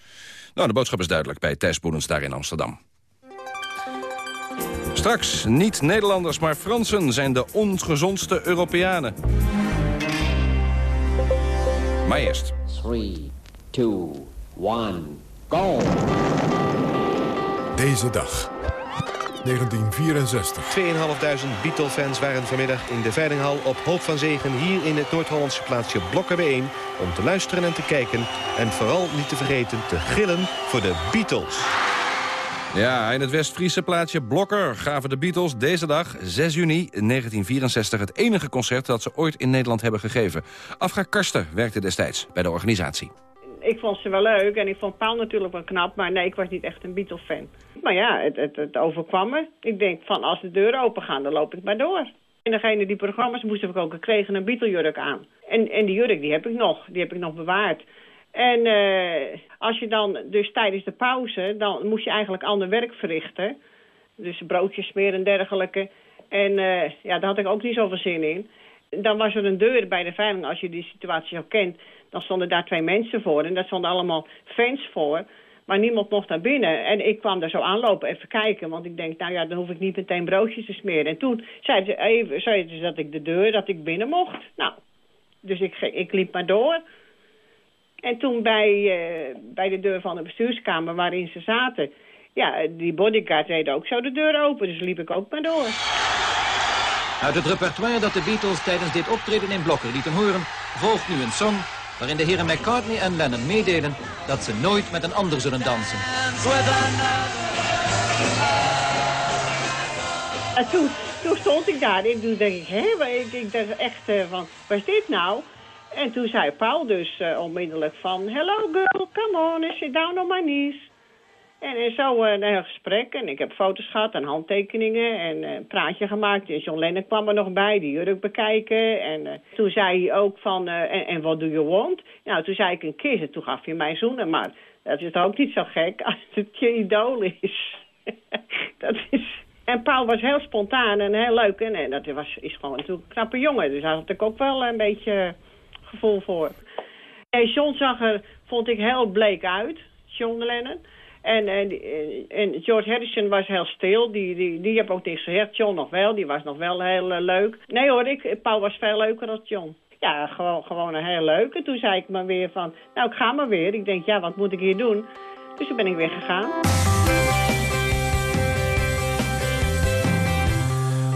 Nou, de boodschap is duidelijk bij Thijs Boedens daar in Amsterdam. Straks, niet Nederlanders, maar Fransen zijn de ongezondste Europeanen. Maar eerst. 3, 2, 1, go! Deze dag. 1964. 2.500 Beatle-fans waren vanmiddag in de Veilinghal op Hoop van Zegen... hier in het Noord-Hollandse plaatsje Blokken bijeen... om te luisteren en te kijken en vooral niet te vergeten te gillen voor de Beatles. Ja, in het West-Friese plaatsje Blokker gaven de Beatles deze dag, 6 juni 1964... het enige concert dat ze ooit in Nederland hebben gegeven. Afga Karsten werkte destijds bij de organisatie ik vond ze wel leuk en ik vond Paul natuurlijk wel knap, maar nee, ik was niet echt een Beatles-fan. Maar ja, het, het, het overkwam me. Ik denk van als de deuren open gaan, dan loop ik maar door. En degene die programma's moesten verkopen, kregen een Beatle-jurk aan. En, en die jurk, die heb ik nog. Die heb ik nog bewaard. En uh, als je dan, dus tijdens de pauze, dan moest je eigenlijk ander werk verrichten. Dus broodjes smeren en dergelijke. En uh, ja, daar had ik ook niet zoveel zin in. Dan was er een deur bij de veiling, als je die situatie al kent. Dan stonden daar twee mensen voor en daar stonden allemaal fans voor. Maar niemand mocht naar binnen. En ik kwam daar zo aanlopen, even kijken. Want ik denk, nou ja, dan hoef ik niet meteen broodjes te smeren. En toen zeiden ze even zeiden ze dat ik de deur, dat ik binnen mocht. Nou, dus ik, ik liep maar door. En toen bij, uh, bij de deur van de bestuurskamer waarin ze zaten... ja, die bodyguard deed ook zo de deur open. Dus liep ik ook maar door. Uit het repertoire dat de Beatles tijdens dit optreden in Blokker lieten horen... volgt nu een song waarin de heren McCartney en Lennon meedelen dat ze nooit met een ander zullen dansen. En toen, toen stond ik daar en toen dacht ik, hé, ik, ik dacht echt uh, van, wat is dit nou? En toen zei Paul dus uh, onmiddellijk van, hello girl, come on, sit down on my knees. En, zo uh, een heel gesprek. En ik heb foto's gehad en handtekeningen en uh, een praatje gemaakt. En John Lennon kwam er nog bij, die jurk bekijken. En toen zei hij ook van, en what do you want? Nou, toen zei ik een kiss en toen gaf hij mij zoenen. Maar dat is ook niet zo gek als het je idool is. dat is... En Paul was heel spontaan en heel leuk. En, en dat was, is gewoon een knappe jongen. Dus daar had ik ook wel een beetje gevoel voor. En John zag er, vond ik, heel bleek uit, John Lennon. En, en, en George Harrison was heel stil. Die, die, die heb ook niks gezegd. John nog wel. Die was nog wel heel uh, leuk. Nee hoor, ik, Paul was veel leuker dan John. Ja, gewoon, gewoon een heel leuk. En toen zei ik maar weer van... Nou, ik ga maar weer. Ik denk, ja, wat moet ik hier doen? Dus toen ben ik weer gegaan.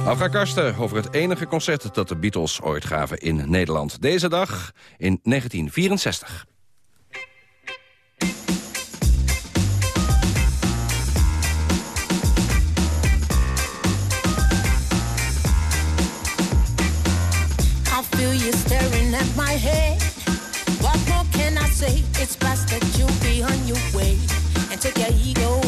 Afga Karsten over het enige concert dat de Beatles ooit gaven in Nederland. Deze dag in 1964. feel you staring at my head. What more can I say? It's best that you be on your way and take your ego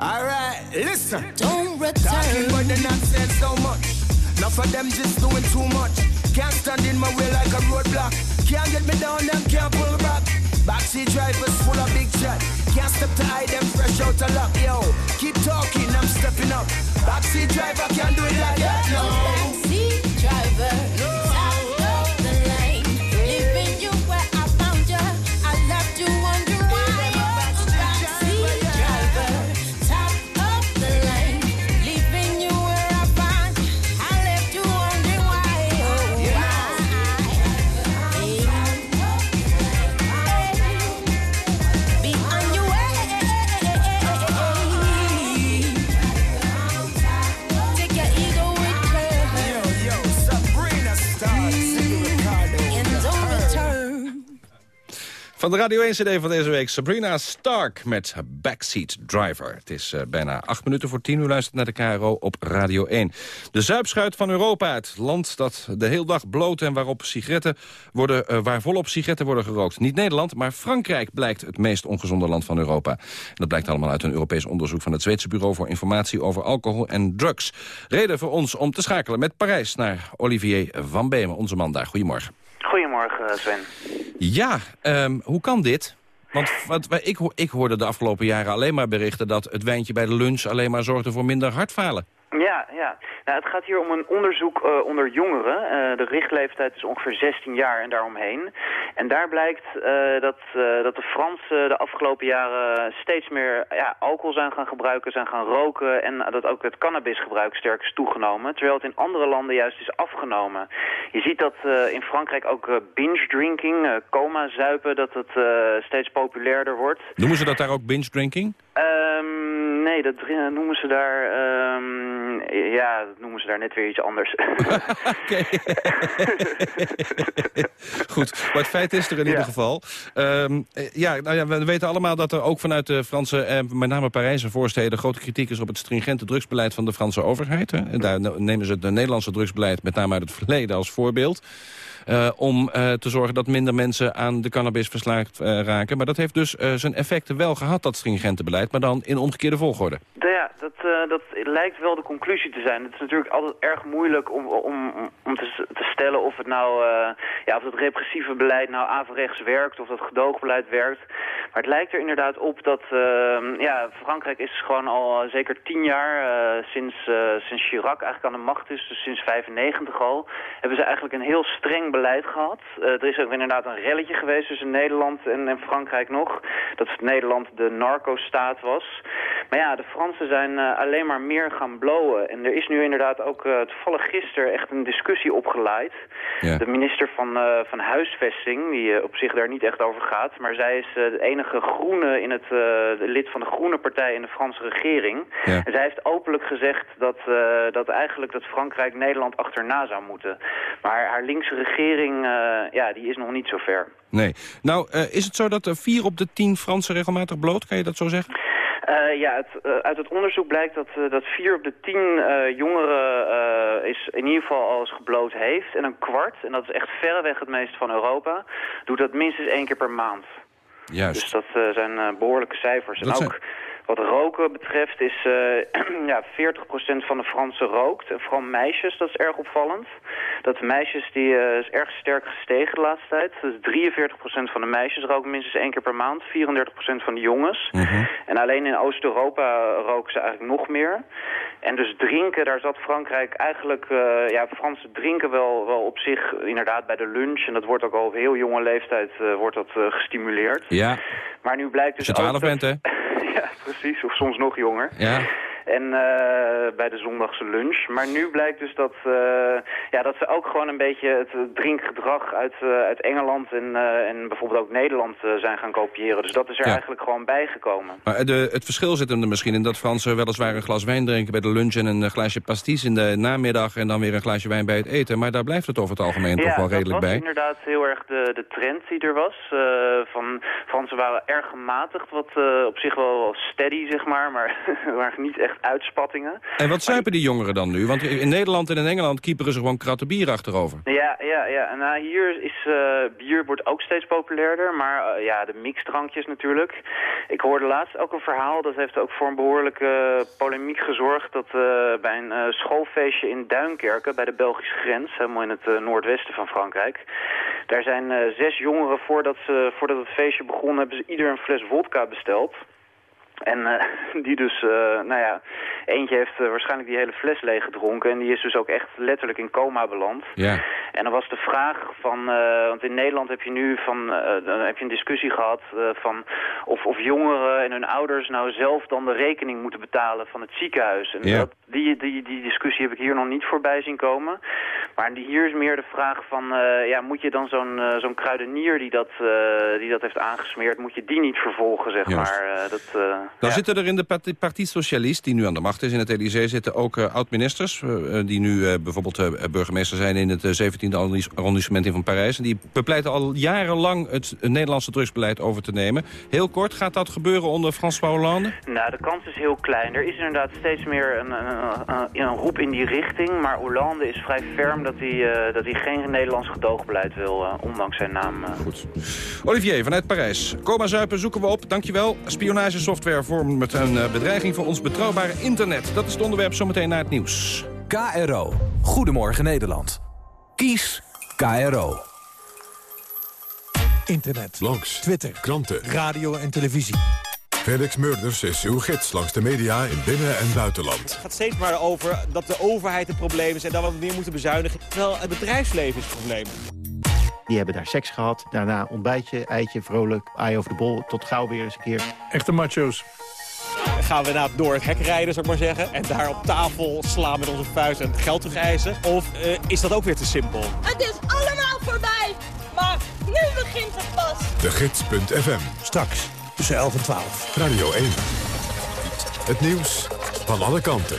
me. Alright, listen. Don't return. Talking but they're not saying so much. Enough of them just doing too much. Can't stand in my way like a roadblock. Can't get me down, them can't pull back. Backseat drivers full of big chat. Can't step to hide them fresh out of luck. Yo, keep talking, I'm stepping up. Backseat driver can't do it like that, no. Van de Radio 1 CD van deze week Sabrina Stark met Backseat Driver. Het is eh, bijna acht minuten voor tien. U luistert naar de KRO op Radio 1. De zuipschuit van Europa, het land dat de hele dag bloot... en waarop sigaretten worden, eh, waar volop sigaretten worden gerookt. Niet Nederland, maar Frankrijk blijkt het meest ongezonde land van Europa. En dat blijkt allemaal uit een Europees onderzoek... van het Zweedse Bureau voor Informatie over Alcohol en Drugs. Reden voor ons om te schakelen met Parijs naar Olivier Van Beemen, onze man daar. Goedemorgen. Goedemorgen, Sven. Ja, ehm, hoe kan dit? Want wat, wij- ik, ik hoorde de afgelopen jaren alleen maar berichten... dat het wijntje bij de lunch alleen maar zorgde voor minder hartfalen. Ja, ja. Nou, het gaat hier om een onderzoek eh, onder jongeren. Eh, de richtleeftijd is ongeveer 16 jaar en daaromheen. En daar blijkt eh, dat, dat de Fransen de afgelopen jaren steeds meer ja, alcohol zijn gaan gebruiken, zijn gaan roken en dat ook het cannabisgebruik sterk is toegenomen. Terwijl het in andere landen juist is afgenomen. Je ziet dat in Frankrijk ook binge drinking, coma zuipen, dat het steeds populairder wordt. Noemen ze dat daar ook binge drinking? Nee, dat noemen ze daar... ehm, ja, dat noemen ze daar net weer iets anders. Goed, maar het feit is er in ieder geval. Ehm, eh, ja, nou ja, we weten allemaal dat er ook vanuit de Franse... en met name Parijse voorsteden... grote kritiek is op het stringente drugsbeleid van de Franse overheid. Hè. En daar nemen ze het Nederlandse drugsbeleid met name uit het verleden als voorbeeld. Eh, om eh, te zorgen dat minder mensen aan de cannabis verslaafd eh, raken. Maar dat heeft dus zijn effecten wel gehad, dat stringente beleid... maar dan in omgekeerde volgorde. Ja, dat, dat lijkt wel de conclusie te zijn. Het is natuurlijk altijd erg moeilijk om, om, om te, te stellen of het nou, ja, of het repressieve beleid nou averechts werkt, of dat gedoogbeleid werkt. Maar het lijkt er inderdaad op dat, eh, ja, Frankrijk is gewoon al zeker tien jaar, sinds, sinds Chirac eigenlijk aan de macht is, dus sinds 95 al, hebben ze eigenlijk een heel streng beleid gehad. Eh, er is ook inderdaad een relletje geweest tussen Nederland en, en Frankrijk nog. Dat Nederland de narco-staat was. Maar ja, de Fransen zijn eh, alleen maar meer gaan blowen. En er is nu inderdaad ook uh, toevallig gisteren echt een discussie opgeleid. Ja. De minister van, van Huisvesting, die op zich daar niet echt over gaat. Maar zij is de enige groene in het, lid van de groene partij in de Franse regering. Ja. En zij heeft openlijk gezegd dat, dat eigenlijk dat Frankrijk Nederland achterna zou moeten. Maar haar linkse regering, ja, die is nog niet zo ver. Nee. Nou, uh, is het zo dat er vier op de tien Fransen regelmatig bloot? Kan je dat zo zeggen? Uh, ja, het, uh, uit het onderzoek blijkt dat, uh, dat vier op de tien jongeren is in ieder geval al eens gebloot heeft. En een kwart, en dat is echt verreweg het meest van Europa, doet dat minstens één keer per maand. Juist. Dus dat zijn behoorlijke cijfers. Dat en zijn... Wat roken betreft is eh, ja, 40% van de Fransen rookt. En vooral meisjes, dat is erg opvallend. Dat meisjes die uh, is erg sterk gestegen de laatste tijd. Dus 43% van de meisjes roken minstens één keer per maand. 34% van de jongens. En alleen in Oost-Europa roken ze eigenlijk nog meer. En dus drinken, daar zat Frankrijk eigenlijk... Uh, ja, Fransen drinken wel, wel op zich inderdaad bij de lunch. En dat wordt ook al op heel jonge leeftijd wordt dat, gestimuleerd. Ja. Maar nu blijkt dus Als je 12 ook bent, hè? precies. Of soms nog jonger. Ja. En uh, bij de zondagse lunch. Maar nu blijkt dus dat, uh, ja, dat ze ook gewoon een beetje het drinkgedrag uit, uh, uit Engeland en, en bijvoorbeeld ook Nederland zijn gaan kopiëren. Dus dat is er Ja. eigenlijk gewoon bijgekomen. Maar de, het verschil zit hem er misschien in dat Fransen weliswaar een glas wijn drinken bij de lunch... en een glaasje pasties in de namiddag en dan weer een glaasje wijn bij het eten. Maar daar blijft het over het algemeen toch wel redelijk dat was bij. inderdaad heel erg de, de trend die er was. Eh, van, Fransen waren erg gematigd, wat eh, op zich wel, steady, zeg maar. Maar waren niet echt uitspattingen. En wat zuipen die jongeren dan nu? Want in Nederland en in Engeland kieperen ze gewoon kratten bier achterover. Ja, ja, ja. En nou, hier is eh, bier wordt ook steeds populairder, maar eh, ja, de mixdrankjes natuurlijk. Ik hoorde laatst ook een verhaal, dat heeft ook voor een behoorlijke polemiek gezorgd, dat eh, bij een schoolfeestje in Duinkerken, bij de Belgische grens, helemaal in het noordwesten van Frankrijk, daar zijn zes jongeren voordat, ze, voordat het feestje begon, hebben ze ieder een fles vodka besteld. En eh, die dus, eh, nou ja, eentje heeft eh, waarschijnlijk die hele fles leeg gedronken. En die is dus ook echt letterlijk in coma beland. Ja. En dan was de vraag van, want in Nederland heb je nu van, dan heb je een discussie gehad eh, van of, of jongeren en hun ouders nou zelf dan de rekening moeten betalen van het ziekenhuis. En Ja. dat, die, die, die discussie heb ik hier nog niet voorbij zien komen. Maar hier is meer de vraag van, ja, moet je dan zo'n zo'n kruidenier die dat, die dat heeft aangesmeerd, moet je die niet vervolgen, zeg Juist. maar. Dat, Dan ja. zitten er in de Parti- Parti Socialist, die nu aan de macht is in het Elysée... zitten ook eh, oud-ministers, eh, eh, die nu bijvoorbeeld burgemeester zijn... in het eh, 17e arrondis- arrondissement in van Parijs. En die bepleiten al jarenlang het, Nederlandse drugsbeleid over te nemen. Heel kort, gaat dat gebeuren onder François Hollande? Nou, de kans is heel klein. Er is inderdaad steeds meer een, een, een, een roep in die richting. Maar Hollande is vrij ferm dat hij, dat hij geen Nederlands gedoogbeleid wil, ondanks zijn naam. Goed. Olivier vanuit Parijs. Coma Zuipen zoeken we op, dankjewel. Spionagesoftware vormt met een eh, bedreiging voor ons betrouwbare internet. Dat is het onderwerp zometeen na het nieuws. KRO. Goedemorgen Nederland. Kies KRO. Internet. Langs. Twitter. Kranten. Radio en televisie. Felix Murders is uw gids langs de media in binnen- en buitenland. Het gaat steeds maar over dat de overheid het probleem is... en dat we meer moeten bezuinigen. Terwijl het bedrijfsleven is het probleem. Die hebben daar seks gehad. Daarna ontbijtje, eitje, vrolijk, eye over de bol. Tot gauw weer eens een keer. Echte macho's. Gaan we nou door het hek rijden, zou ik maar zeggen... en daar op tafel slaan met onze vuist en geld terug eisen? Of eh, is dat ook weer te simpel? Het is allemaal voorbij, maar nu begint het pas. De Gids.fm. Straks tussen 11 en 12. Radio 1. Het nieuws van alle kanten.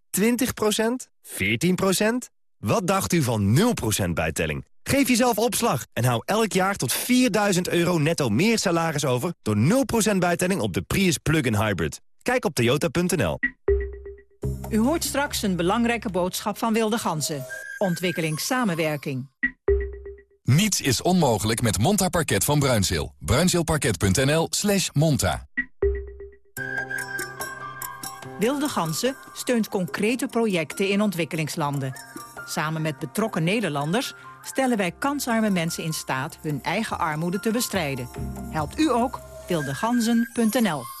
20 procent? 14 procent? Wat dacht u van 0% bijtelling? Geef jezelf opslag en hou elk jaar tot 4000 euro netto meer salaris over... door 0% bijtelling op de Prius Plug-in Hybrid. Kijk op toyota.nl. U hoort straks een belangrijke boodschap van Wilde Ganzen. Ontwikkelingssamenwerking. Niets is onmogelijk met Monta Parket van Bruinzeel. Bruinzeelparket.nl slash monta. Wilde Ganzen steunt concrete projecten in ontwikkelingslanden. Samen met betrokken Nederlanders stellen wij kansarme mensen in staat hun eigen armoede te bestrijden. Helpt u ook? wildeganzen.nl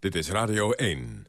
Dit is Radio 1.